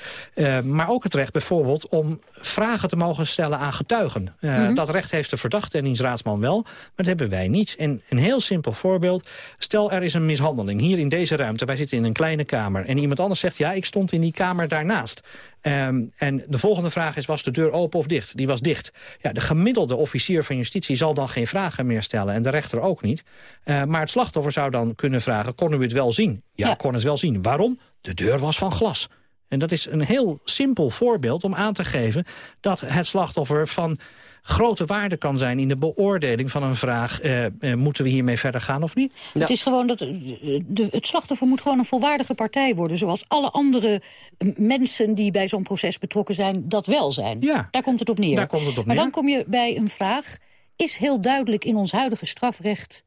Maar ook het recht bijvoorbeeld om vragen te mogen stellen aan getuigen. Mhm. Dat recht heeft de verdachte en diens raadsman wel, maar dat hebben wij niet. En een heel simpel voorbeeld. Stel er is een mishandeling hier in deze ruimte. Wij zitten in een kleine kamer. En iemand anders zegt, ja, ik stond in die kamer daarnaast. Ehm, en de volgende vraag is, was de deur open of dicht? Die was dicht. Ja, de gemiddelde officier van justitie zal dan geen vragen meer stellen. En de rechter ook niet. Eh, maar het slachtoffer zou dan kunnen vragen, kon u het wel zien? Ja, ik kon het wel zien. Waarom? De deur was van glas. En dat is een heel simpel voorbeeld om aan te geven... dat het slachtoffer van grote waarde kan zijn... in de beoordeling van een vraag... eh, eh, moeten we hiermee verder gaan of niet? Het is gewoon dat eh, de, het slachtoffer moet gewoon een volwaardige partij worden. Zoals alle andere mensen die bij zo'n proces betrokken zijn, dat wel zijn. Ja. Daar komt het op neer. Daar komt het op maar neer. dan kom je bij een vraag. Is heel duidelijk in ons huidige strafrecht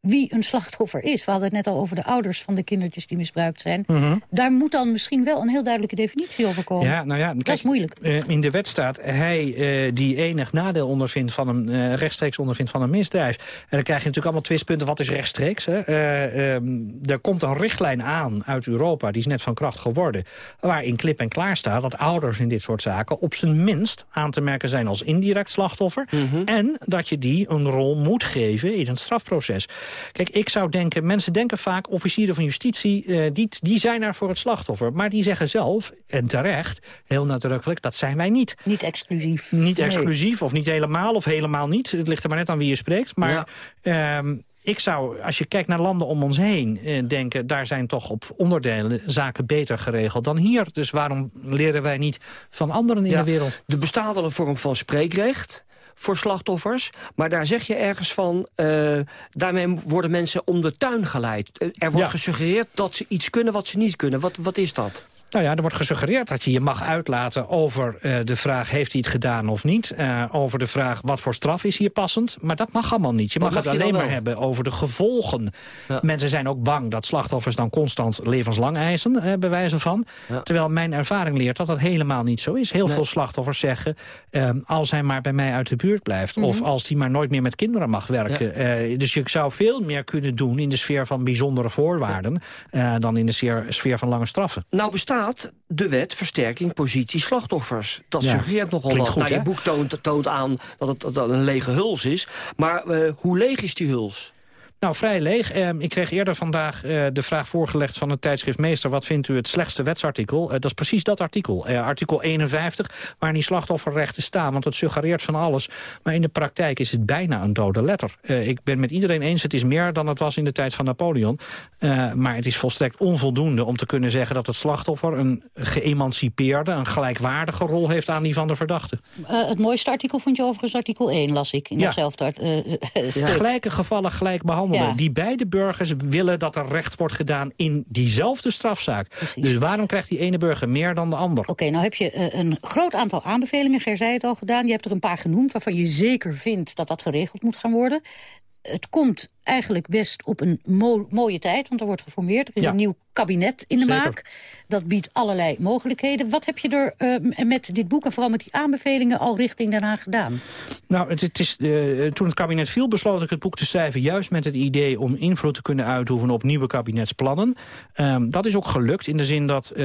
wie een slachtoffer is. We hadden het net al over de ouders van de kindertjes die misbruikt zijn. Mhm. Daar moet dan misschien wel een heel duidelijke definitie over komen. Ja, nou ja, dat is moeilijk. eh, in de wet staat, hij eh, die enig nadeel ondervindt van een eh, rechtstreeks ondervindt van een misdrijf. En dan krijg je natuurlijk allemaal twistpunten. Wat is rechtstreeks? Hè? Eh, ehm, er komt een richtlijn aan uit Europa, die is net van kracht geworden. Waarin klip en klaar staat dat ouders in dit soort zaken op zijn minst aan te merken zijn als indirect slachtoffer. En dat je die een rol moet geven in het strafproces. Kijk, ik zou denken, mensen denken vaak, officieren van justitie, eh, die, die zijn er voor het slachtoffer. Maar die zeggen zelf, en terecht, heel nadrukkelijk, dat zijn wij niet. Niet exclusief. Niet Nee. exclusief, of niet helemaal, of helemaal niet. Het ligt er maar net aan wie je spreekt. Maar ehm, ik zou, als je kijkt naar landen om ons heen... Eh, denken, daar zijn toch op onderdelen zaken beter geregeld dan hier. Dus waarom leren wij niet van anderen in Ja, de wereld? Er bestaat al een vorm van spreekrecht voor slachtoffers. Maar daar zeg je ergens van... eh, daarmee worden mensen om de tuin geleid. Eh, Er wordt Ja. gesuggereerd dat ze iets kunnen wat ze niet kunnen. Wat, wat is dat? Nou ja, er wordt gesuggereerd dat je je mag uitlaten over eh, de vraag... heeft hij het gedaan of niet? Eh, over de vraag wat voor straf is hier passend? Maar dat mag allemaal niet. Je mag het alleen maar wel? hebben over de gevolgen. Mensen zijn ook bang dat slachtoffers dan constant levenslang eisen... Eh, bij wijze van. Terwijl mijn ervaring leert dat dat helemaal niet zo is. Heel Nee. veel slachtoffers zeggen... als hij maar bij mij uit de buurt blijft... of Mhm. als hij maar nooit meer met kinderen mag werken. Eh, dus je zou veel meer kunnen doen in de sfeer van bijzondere voorwaarden... eh, dan in de sfeer, sfeer van lange straffen. Nou bestaat de wet versterking positie slachtoffers. Dat Ja. suggereert nogal Klinkt wat. goed, nou, je boek toont, toont aan dat het, dat een lege huls is. Maar eh, hoe leeg is die huls? Nou, vrij leeg. Eh, ik kreeg eerder vandaag eh, de vraag voorgelegd van het tijdschrift Meester... wat vindt u het slechtste wetsartikel? Eh, dat is precies dat artikel. Eh, artikel 51, waarin die slachtofferrechten staan. Want het suggereert van alles. Maar in de praktijk is het bijna een dode letter. Ik ben met iedereen eens, het is meer dan het was in de tijd van Napoleon. Maar het is volstrekt onvoldoende om te kunnen zeggen... dat het slachtoffer een geëmancipeerde, een gelijkwaardige rol heeft... aan die van de verdachte. Het mooiste artikel vond je overigens artikel 1, las ik. In Ja. datzelfde eh, stuk. Gelijke gevallen gelijk Ja. Die beide burgers willen dat er recht wordt gedaan in diezelfde strafzaak. Dus waarom krijgt die ene burger meer dan de ander? Oké, nou heb je eh, een groot aantal aanbevelingen, Ger zei het al gedaan. Je hebt er een paar genoemd waarvan je zeker vindt dat dat geregeld moet gaan worden. Het komt eigenlijk best op een mo- mooie tijd, want er wordt geformeerd. Er is Ja. een nieuw kabinet in de Zeker. maak. Dat biedt allerlei mogelijkheden. Wat heb je er eh, met dit boek en vooral met die aanbevelingen al richting Den Haag gedaan? Nou, het, het is, eh, toen het kabinet viel besloot ik het boek te schrijven... juist met het idee om invloed te kunnen uitoefenen op nieuwe kabinetsplannen. Ehm, dat is ook gelukt in de zin dat eh,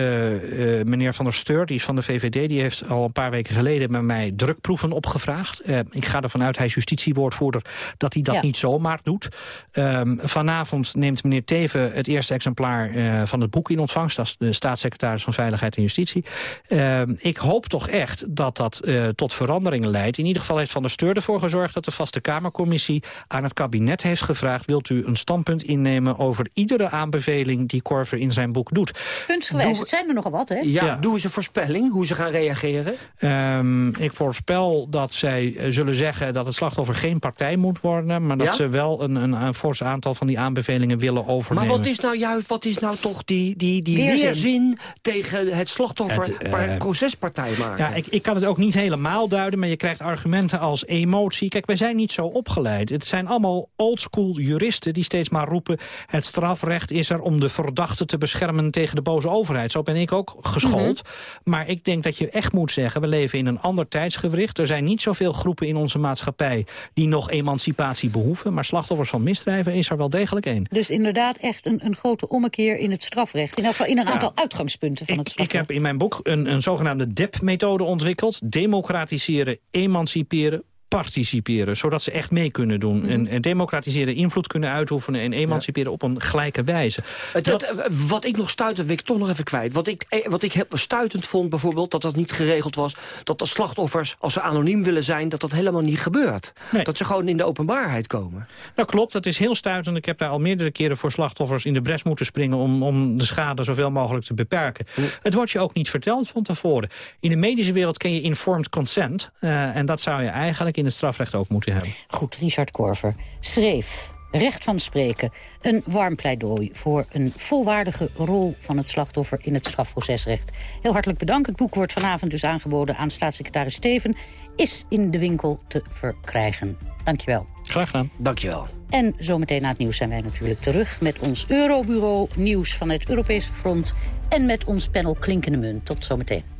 meneer Van der Steur, die is van de VVD... die heeft al een paar weken geleden met mij drukproeven opgevraagd. Eh, ik ga ervan uit, hij is justitiewoordvoerder, dat hij dat Ja. niet zomaar doet. Ehm, vanavond neemt meneer Teven het eerste exemplaar eh, van het boek in ontvangst. Dat is de staatssecretaris van Veiligheid en Justitie. Ehm, ik hoop toch echt dat dat eh, tot veranderingen leidt. In ieder geval heeft Van der Steur ervoor gezorgd... dat de Vaste Kamercommissie aan het kabinet heeft gevraagd... wilt u een standpunt innemen over iedere aanbeveling... die Korver in zijn boek doet. Puntsgewijs, Doe- het zijn er nogal wat, hè? Ja, Ja. Doe eens een voorspelling hoe ze gaan reageren. Ehm, ik voorspel dat zij eh, zullen zeggen dat het slachtoffer geen partij moet worden... maar dat Ja? ze wel een, een, een fors aantal van die aanbevelingen willen overnemen. Maar wat is nou juist, wat is nou toch die, die, die Weerzin. weerzin, tegen het slachtoffer Het, eh, par- procespartij maken? Ja, ik, ik kan het ook niet helemaal duiden, maar je krijgt argumenten als emotie. Kijk, wij zijn niet zo opgeleid. Het zijn allemaal oldschool juristen die steeds maar roepen... het strafrecht is er om de verdachte te beschermen tegen de boze overheid. Zo ben ik ook geschoold. Maar ik denk dat je echt moet zeggen, we leven in een ander tijdsgewricht. Er zijn niet zoveel groepen in onze maatschappij die nog emancipatie behoeven. Maar slachtoffers van misdrijven is er wel degelijk één. Dus inderdaad echt een, een grote ommekeer in het strafrecht. In elk geval in een Ja. aantal uitgangspunten van het Ik strafrecht. heb in mijn boek een, een zogenaamde DEP-methode ontwikkeld. Democratiseren, emanciperen, participeren. Zodat ze echt mee kunnen doen. Mhm. en, en democratiseren, invloed kunnen uitoefenen... en emanciperen op een gelijke wijze. Het, het, eh, wat ik nog stuitend, wil ik toch nog even kwijt. Wat ik, eh, wat ik heel stuitend vond bijvoorbeeld, dat dat niet geregeld was... dat de slachtoffers, als ze anoniem willen zijn, dat dat helemaal niet gebeurt. Nee. Dat ze gewoon in de openbaarheid komen. Dat klopt, dat is heel stuitend. Ik heb daar al meerdere keren voor slachtoffers in de bres moeten springen... om, om de schade zoveel mogelijk te beperken. Het wordt je ook niet verteld van tevoren. In de medische wereld ken je informed consent. eh, en dat zou je eigenlijk in het strafrecht ook moeten hebben. Goed, Richard Korver schreef Recht van Spreken. Een warm pleidooi voor een volwaardige rol van het slachtoffer in het strafprocesrecht. Heel hartelijk bedankt. Het boek wordt vanavond dus aangeboden aan staatssecretaris Steven. Is in de winkel te verkrijgen. Dankjewel. Graag gedaan. Dankjewel. En zometeen na het nieuws zijn wij natuurlijk terug met ons Eurobureau nieuws van het Europese front. En met ons panel Klinkende Munt. Tot zometeen.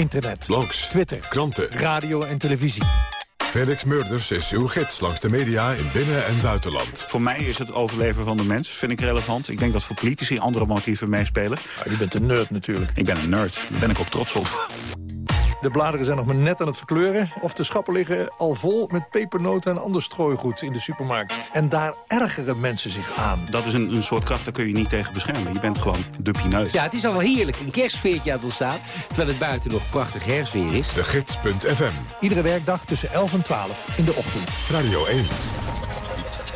Internet, blogs, Twitter, kranten, radio en televisie. Felix Murders is uw gids langs de media in binnen- en buitenland. Voor mij is het overleven van de mens, vind ik relevant. Ik denk dat voor politici andere motieven meespelen. je bent een nerd natuurlijk. Ik ben een nerd, daar ben ik ook trots op. De bladeren zijn nog maar net aan het verkleuren. Of de schappen liggen al vol met pepernoten en ander strooigoed in de supermarkt. En daar ergeren mensen zich aan. Dat is een, een soort kracht, daar kun je niet tegen beschermen. Je bent gewoon de pineut. Ja, het is al wel heerlijk. Een kerstfeertje aan het ontstaan. Terwijl het buiten nog prachtig herfstweer is. De Gids.fm. Iedere werkdag tussen 11 en 12 in de ochtend. Radio 1.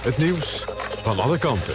Het nieuws van alle kanten.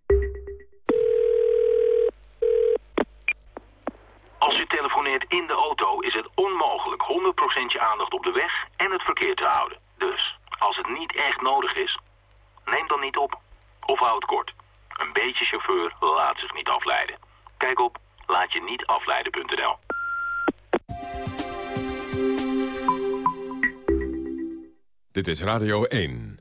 in de auto is het onmogelijk 100% je aandacht op de weg en het verkeer te houden. Dus, als het niet echt nodig is, neem dan niet op. Of houd kort. Een beetje chauffeur laat zich niet afleiden. Kijk op laatje-niet-afleiden.nl. Dit is Radio 1.